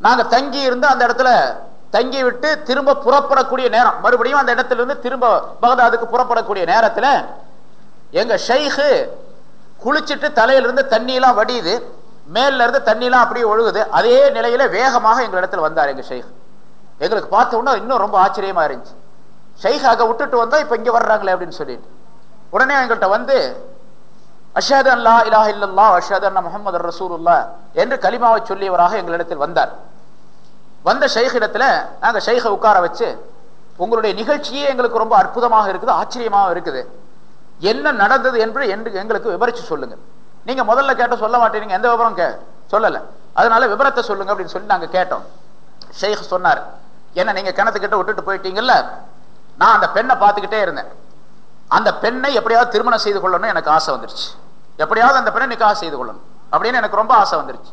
நாங்க தங்கி இருந்து அந்த இடத்துல தங்கி விட்டு திரும்ப புறப்படக்கூடிய நேரம். மறுபடியும் அந்த இடத்துல இருந்து திரும்ப பகதாதுக்கு புறப்படக்கூடிய நேரத்துல எங்க ஷைஹு குளிச்சுட்டு தலையிலிருந்து தண்ணியெல்லாம் வடியுது. மேல்ல இருந்து தண்ணியெல்லாம் அப்படியே ஒழுகுது. அதே நிலையில வேகமாக எங்க இடத்துல வந்தார் எங்க ஷைഖ் எங்களுக்கு பார்த்த உடனே இன்னும் ரொம்ப ஆச்சரியமா இருந்துச்சு. ஷைஹாக விட்டுட்டு வந்தா இப்ப இங்க வர்றாங்களே அப்படின்னு சொல்லிட்டு. உடனே எங்கள்கிட்ட வந்து அஷாத் அல்லா இலா இல்லல்லா அஷாத் அண்ணா முகமது ரசூலுல்லா என்று கலிமாவை சொல்லியவராக எங்களிடத்தில் வந்தார். வந்த ஷைஹிடத்துல இடத்துல நாங்க ஷைகை உட்கார வச்சு உங்களுடைய நிகழ்ச்சியே எங்களுக்கு ரொம்ப அற்புதமாக இருக்குது ஆச்சரியமாக இருக்குது. என்ன நடந்தது என்று என்று எங்களுக்கு விவரிச்சு சொல்லுங்க. நீங்க முதல்ல கேட்ட சொல்ல மாட்டேங்க எந்த விவரம் கே சொல்லல. அதனால விவரத்தை சொல்லுங்க அப்படின்னு சொல்லி நாங்க கேட்டோம். ஷேக் சொன்னார் என்ன நீங்க கிணத்துக்கிட்ட விட்டுட்டு போயிட்டீங்கல்ல? நான் அந்த பெண்ணை பார்த்துக்கிட்டே இருந்தேன். அந்த பெண்ணை எப்படியாவது திருமணம் செய்து கொள்ளணும் எனக்கு ஆசை வந்துருச்சு. எப்படியாவது அந்த பெண்ணை நிக்காக செய்து கொள்ளணும் அப்படின்னு எனக்கு ரொம்ப ஆசை வந்துருச்சு.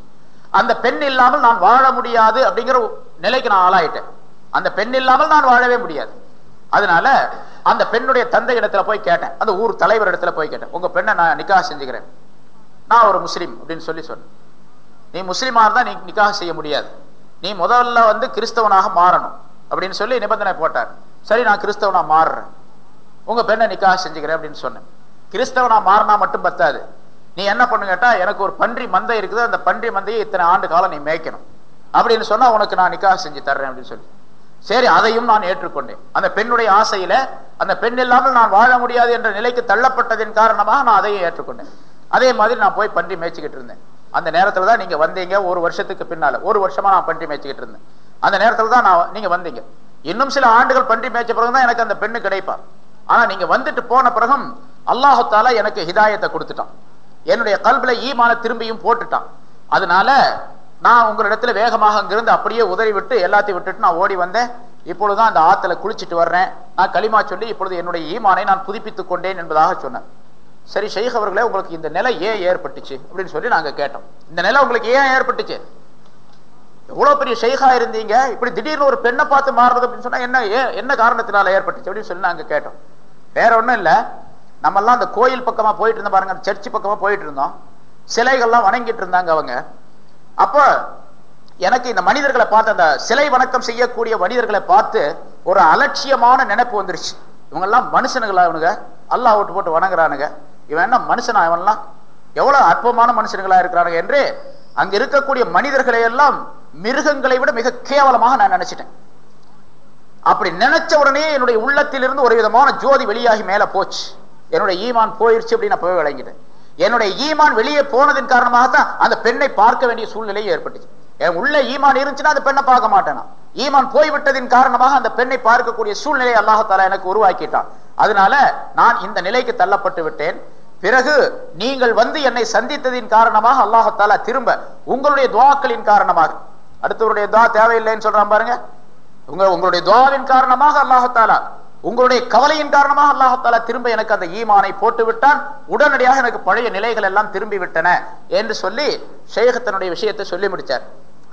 அந்த பெண் இல்லாமல் நான் வாழ முடியாது அப்படிங்கிற நிலைக்கு நான் ஆளாயிட்டேன். அந்த பெண் இல்லாமல் நான் வாழவே முடியாது. அதனால அந்த பெண்ணுடைய தந்தை இடத்துல போய் கேட்டேன். அந்த ஊர் தலைவர் இடத்துல போய் கேட்டேன். உங்க பெண்ணை நான் நிக்காக செஞ்சுக்கிறேன். நான் ஒரு முஸ்லீம் அப்படின்னு சொல்லி சொன்னேன். நீ முஸ்லீமா இருந்தா நீ நிக்காக செய்ய முடியாது. நீ முதல்ல வந்து கிறிஸ்தவனாக மாறணும் அப்படின்னு சொல்லி நிபந்தனை போட்டார். சரி நான் கிறிஸ்தவனா மாறுறேன். உங்க பெண்ணை நிக்காக செஞ்சுக்கிறேன் அப்படின்னு சொன்னேன். கிறிஸ்தவனா மாறினா மட்டும் பத்தாது. நீ என்ன பண்ணு கேட்டா எனக்கு ஒரு பன்றி மந்தை இருக்குது அந்த பன்றி மந்தையை இத்தனை ஆண்டு காலம் நீ மேய்க்கணும். அப்படின்னு சொன்னா உனக்கு நான் நிக்காக செஞ்சு தர்றேன் அப்படின்னு சொல்லி. சரி அதையும் நான் ஏற்றுக்கொண்டேன். அந்த பெண்ணுடைய ஆசையில அந்த பெண் இல்லாமல் நான் வாழ முடியாது என்ற நிலைக்கு தள்ளப்பட்டதின் காரணமாக நான் அதையும் ஏற்றுக்கொண்டேன். அதே மாதிரி நான் போய் பன்றி மேய்ச்சிக்கிட்டு இருந்தேன். அந்த நேரத்துல தான் நீங்க வந்தீங்க ஒரு வருஷத்துக்கு பின்னால. ஒரு வருஷமா நான் பன்றி மேய்ச்சிக்கிட்டு இருந்தேன். அந்த நேரத்துல தான் நான் நீங்க வந்தீங்க. இன்னும் சில ஆண்டுகள் பன்றி மேய்ச்ச பிறகுதான் எனக்கு அந்த பெண்ணு கிடைப்பா. ஆனா நீங்க வந்துட்டு போன பிறகும் அல்லாஹால எனக்கு ஹிதாயத்தை கொடுத்துட்டான். என்னுடைய கல்வில ஈமான திரும்பியும் போட்டுட்டான். அதனால நான் உங்களிடத்துல வேகமாக அங்கிருந்து அப்படியே உதறி விட்டு எல்லாத்தையும் விட்டுட்டு நான் ஓடி வந்தேன். இப்பொழுதுதான் அந்த ஆத்துல குளிச்சுட்டு வர்றேன். நான் களிமா சொல்லி இப்பொழுது என்னுடைய ஈமானை நான் புதுப்பித்துக் கொண்டேன் என்பதாக சொன்னேன். சரி ஷெய்க் அவர்களே உங்களுக்கு இந்த நிலை ஏன் ஏற்பட்டுச்சு? அப்படின்னு சொல்லி நாங்க கேட்டோம். இந்த நிலை உங்களுக்கு ஏன் ஏற்பட்டுச்சு? இவ்வளவு பெரிய ஷெய்கா இருந்தீங்க? இப்படி திடீர்னு ஒரு பெண்ணை பார்த்து மாறுறது அப்படின்னு சொன்னா என்ன என்ன காரணத்தினால ஏற்பட்டுச்சு அப்படின்னு சொல்லி நாங்க கேட்டோம். வேற ஒண்ணும் இல்ல. நம்ம எல்லாம் அந்த கோயில் பக்கமா போயிட்டு இருந்தோம் பாருங்க சர்ச்சு பக்கமா போயிட்டு இருந்தோம். சிலைகள்லாம் வணங்கிட்டு இருந்தாங்க அவங்க. அப்போ எனக்கு இந்த மனிதர்களை பார்த்து அந்த சிலை வணக்கம் செய்யக்கூடிய மனிதர்களை பார்த்து ஒரு அலட்சியமான நினைப்பு வந்துருச்சு. இவங்க எல்லாம் மனுஷனுங்களா இவனுங்க? அல்லாஹ் விட்டு போட்டு வணங்குறானுங்க. இவன் என்ன மனுஷனா? இவன்லாம் எவ்வளவு அற்பமான மனுஷனுங்களா இருக்கிறானுங்க என்று அங்க இருக்கக்கூடிய மனிதர்களை எல்லாம் மிருகங்களை விட மிக கேவலமாக நான் நினைச்சிட்டேன். அப்படி நினைச்ச உடனே என்னுடைய உள்ளத்திலிருந்து ஒரு விதமான ஜோதி வெளியாகி மேல போச்சு. என்னுடைய ஈமான் போயிருச்சு அப்படின்னு நான் போய் விளங்கிட்டேன். என்னுடைய ஈமான் வெளியே போனதன் காரணமாகத்தான் அந்த பெண்ணை பார்க்க வேண்டிய சூழ்நிலை ஏற்பட்டுச்சு. என் உள்ள ஈமான் இருந்துச்சுன்னா அந்த பெண்ணை பார்க்க மாட்டேனா? ஈமான் போய்விட்டதின் காரணமாக அந்த பெண்ணை பார்க்கக்கூடிய சூழ்நிலை அல்லாஹால எனக்கு உருவாக்கிட்டான். அதனால நான் இந்த நிலைக்கு தள்ளப்பட்டு விட்டேன். பிறகு நீங்கள் வந்து என்னை சந்தித்ததின் காரணமாக அல்லாஹத்தாலா திரும்ப உங்களுடைய துவாக்களின் காரணமாக. அடுத்தவருடைய துவா தேவையில்லைன்னு சொல்றான் பாருங்க. உங்க உங்களுடைய துவாவின் காரணமாக அல்லாஹத்தாலா உங்களுடைய கவலையின் காரணமாக அல்லாஹத்தாலா திரும்ப எனக்கு அந்த ஈமானை போட்டு விட்டான் உடனடியாக எனக்கு பழைய நிலைகள் எல்லாம் திரும்பி விட்டன என்று சொல்லி ஷேகத்தனுடைய விஷயத்தை சொல்லி முடிச்சார்.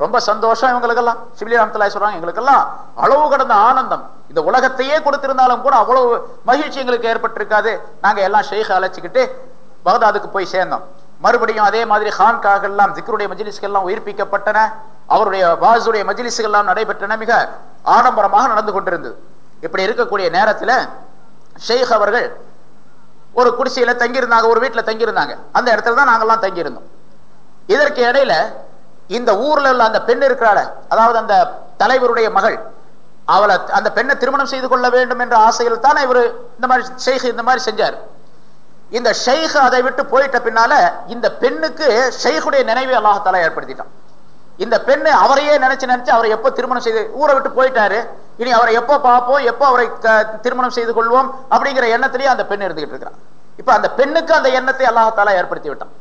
ரொம்ப சந்தோஷம் இவங்களுக்கெல்லாம். சிபிலி ராமத்தலாய் சொல்றாங்க எங்களுக்கெல்லாம் அளவு கடந்த ஆனந்தம். இந்த உலகத்தையே கொடுத்திருந்தாலும் கூட அவ்வளவு மகிழ்ச்சி எங்களுக்கு ஏற்பட்டிருக்காது. நாங்க எல்லாம் ஷேக் அழைச்சிக்கிட்டு பகதாதுக்கு போய் சேர்ந்தோம். மறுபடியும் அதே மாதிரி ஹான்காக எல்லாம் திக்ருடைய மஜிலிஸ்கள் எல்லாம் உயிர்ப்பிக்கப்பட்டன. அவருடைய பாசுடைய மஜிலிஸ்கெல்லாம் நடைபெற்றன. மிக ஆடம்பரமாக நடந்து கொண்டிருந்தது. இப்படி இருக்கக்கூடிய நேரத்துல ஷேக் அவர்கள் ஒரு குடிசையில தங்கியிருந்தாங்க ஒரு வீட்டுல தங்கியிருந்தாங்க. அந்த இடத்துல தான் நாங்கெல்லாம் தங்கியிருந்தோம். இதற்கு இடையில இந்த ஊர்ல உள்ள அந்த பெண் இருக்கிறாள் அதாவது அந்த தலைவருடைய மகள் அவளை அந்த பெண்ணை திருமணம் செய்து கொள்ள வேண்டும் என்ற ஆசையில் தானே இவர் இந்த மாதிரி ஷேக் இந்த மாதிரி செஞ்சார். இந்த ஷைக் அதை விட்டு போயிட்ட பின்னால இந்த பெண்ணுக்கு ஷைக்குடைய நினைவை அல்லாஹால ஏற்படுத்திட்டான். இந்த பெண்ணு அவரையே நினைச்சு நினைச்சு அவரை எப்போ திருமணம் செய்து ஊரை விட்டு போயிட்டாரு. இனி அவரை எப்போ பார்ப்போம் எப்போ அவரை க- திருமணம் செய்து கொள்வோம் அப்படிங்கிற எண்ணத்திலேயே அந்த பெண் இருந்துகிட்டு இருக்கிறான். இப்ப அந்த பெண்ணுக்கு அந்த எண்ணத்தை அல்லாஹால ஏற்படுத்தி விட்டான்.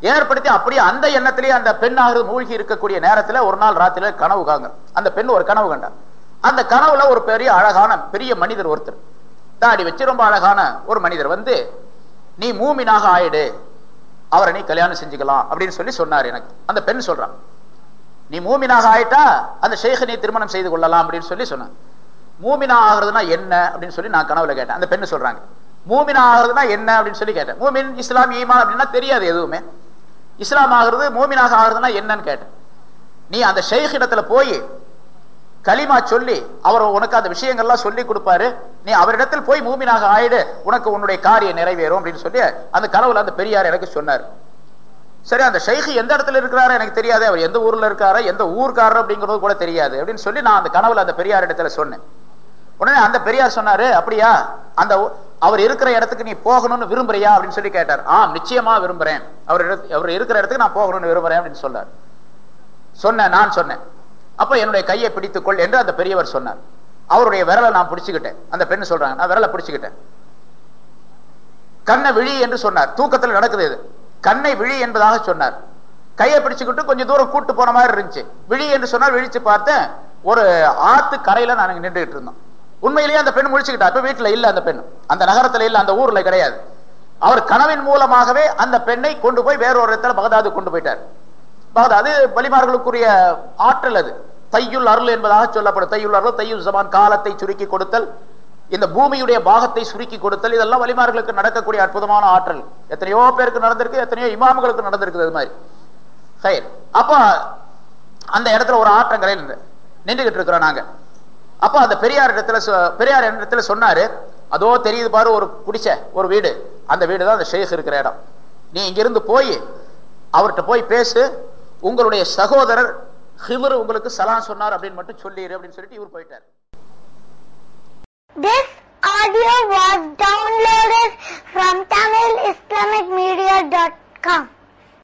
ஏற்படுத்தி அப்படியே அந்த எண்ணத்திலேயே அந்த பெண்ணாக மூழ்கி இருக்கக்கூடிய நேரத்துல ஒரு நாள் ராத்திரில கனவு காங்க அந்த பெண் ஒரு கனவு கண்டார் அந்த கனவுல ஒரு பெரிய அழகான பெரிய மனிதர் ஒருத்தர். தாடி வச்சு ரொம்ப அழகான ஒரு மனிதர் வந்து நீ மூமினாக ஆயிடு. அவரை நீ கல்யாணம் செஞ்சுக்கலாம். அப்படின்னு சொல்லி சொன்னார் எனக்கு. அந்த பெண் சொல்றான் நீ மூமினாக ஆயிட்டா அந்த ஷேഖ நீ திருமணம் செய்து கொள்ளலாம். அப்படின்னு சொல்லி சொன்னான். மூமினா ஆகிறதுனா என்ன? அப்படின்னு சொல்லி நான் கனவுல கேட்டேன். அந்த பெண்ணு சொல்றாங்க. மூமினா ஆகிறதுனா என்ன? அப்படின்னு சொல்லி கேட்டேன். மூமின் இஸ்லாம் ஈமான் அப்படின்னா தெரியாது எதுவுமே. இஸ்லாம் ஆகிறது மூமினாக ஆகிறதுனா என்னன்னு கேட்டேன். நீ அந்த ஷேக் இடத்துல போய் களிமா சொல்லி அவர் உனக்கு அந்த விஷயங்கள்லாம் சொல்லி கொடுப்பாரு. நீ அவரிடத்தில் போய் மூமினாக ஆயிடு உனக்கு உன்னுடைய காரியம் நிறைவேறும் அப்படின்னு சொல்லி அந்த கனவுல அந்த பெரியார் எனக்கு சொன்னார். சரி அந்த ஷைഖ് எந்த இடத்துல இருக்கிறாரு எனக்கு தெரியாது. அவர் எந்த ஊர்ல இருக்காரு எந்த ஊர்க்காரர் அப்படிங்கிறது கூட தெரியாது அப்படின்னு சொல்லி நான் அந்த கனவுல அந்த பெரியார் இடத்துல சொன்னேன். உடனே அந்த பெரியார் சொன்னாரு அப்படியா அந்த அவர் இருக்கிற இடத்துக்கு நீ போகணும்னு விரும்புறியா அப்படின்னு சொல்லி கேட்டார். ஆம் நிச்சயமா விரும்புறேன். அவர் அவர் இருக்கிற இடத்துக்கு நான் போகணும்னு விரும்புறேன் அப்படின்னு சொன்னார். சொன்னேன் நான் சொன்னேன். அப்ப என்னுடைய கையை பிடித்துக்கொள் என்று அந்த பெரியவர் சொன்னார். அவருடைய விரலை நான் பிடிச்சுக்கிட்டேன். அந்த பெண் சொல்றாங்க நான் விரலை பிடிச்சுக்கிட்டேன். கண்ணை விழி என்று சொன்னார். தூக்கத்தில் நடக்குது இது. கண்ணை விழி என்பதாக சொன்னார். கையை பிடிச்சுக்கிட்டு கொஞ்சம் தூரம் கூட்டு போன மாதிரி இருந்துச்சு. விழி என்று சொன்னால் விழிச்சு பார்த்தேன். ஒரு ஆத்து கரையில நான் நின்றுகிட்டு இருந்தோம். உண்மையிலேயே அந்த பெண் முடிச்சுக்கிட்டா இப்ப வீட்டுல இல்ல அந்த பெண். அந்த நகரத்துல இல்ல அந்த ஊர்ல கிடையாது. அவர் கனவின் மூலமாகவே அந்த பெண்ணை கொண்டு போய் வேறொரு இடத்துல பகதாது கொண்டு போயிட்டார். பகதாது வலிமார்களுக்குரிய ஆற்றல் அது. தையுள் அருள் என்பதாக சொல்லப்படும். தையுள் அருள் தையுள் சமான் காலத்தை சுருக்கி கொடுத்தல் இந்த பூமியுடைய பாகத்தை சுருக்கி கொடுத்தல் இதெல்லாம் வலிமார்களுக்கு நடக்கக்கூடிய அற்புதமான ஆற்றல். எத்தனையோ பேருக்கு நடந்திருக்கு எத்தனையோ இமாம்களுக்கு நடந்திருக்கு அது மாதிரி. சரி. அப்போ அந்த இடத்துல ஒரு ஆற்றங்கரையில் நின்றுகிட்டு இருக்கிறோம் நாங்க. அப்ப அந்த பெரியார் இடத்துல சொ- பெரியார் இடத்துல சொன்னாரு அதோ தெரியுது பாரு ஒரு குடிச்ச ஒரு வீடு. அந்த வீடு தான் அந்த ஷேக் இருக்கிற இடம். நீ இங்கிருந்து போய் அவர்கிட்ட போய் பேசு. உங்களுடைய சகோதரர் ஹிமர் உங்களுக்கு சலாம் சொன்னார் அப்படின்னு மட்டும் சொல்லிடு அப்படின்னு சொல்லிட்டு இவர் போயிட்டார். This audio was downloaded from TamilIslamicMedia.com.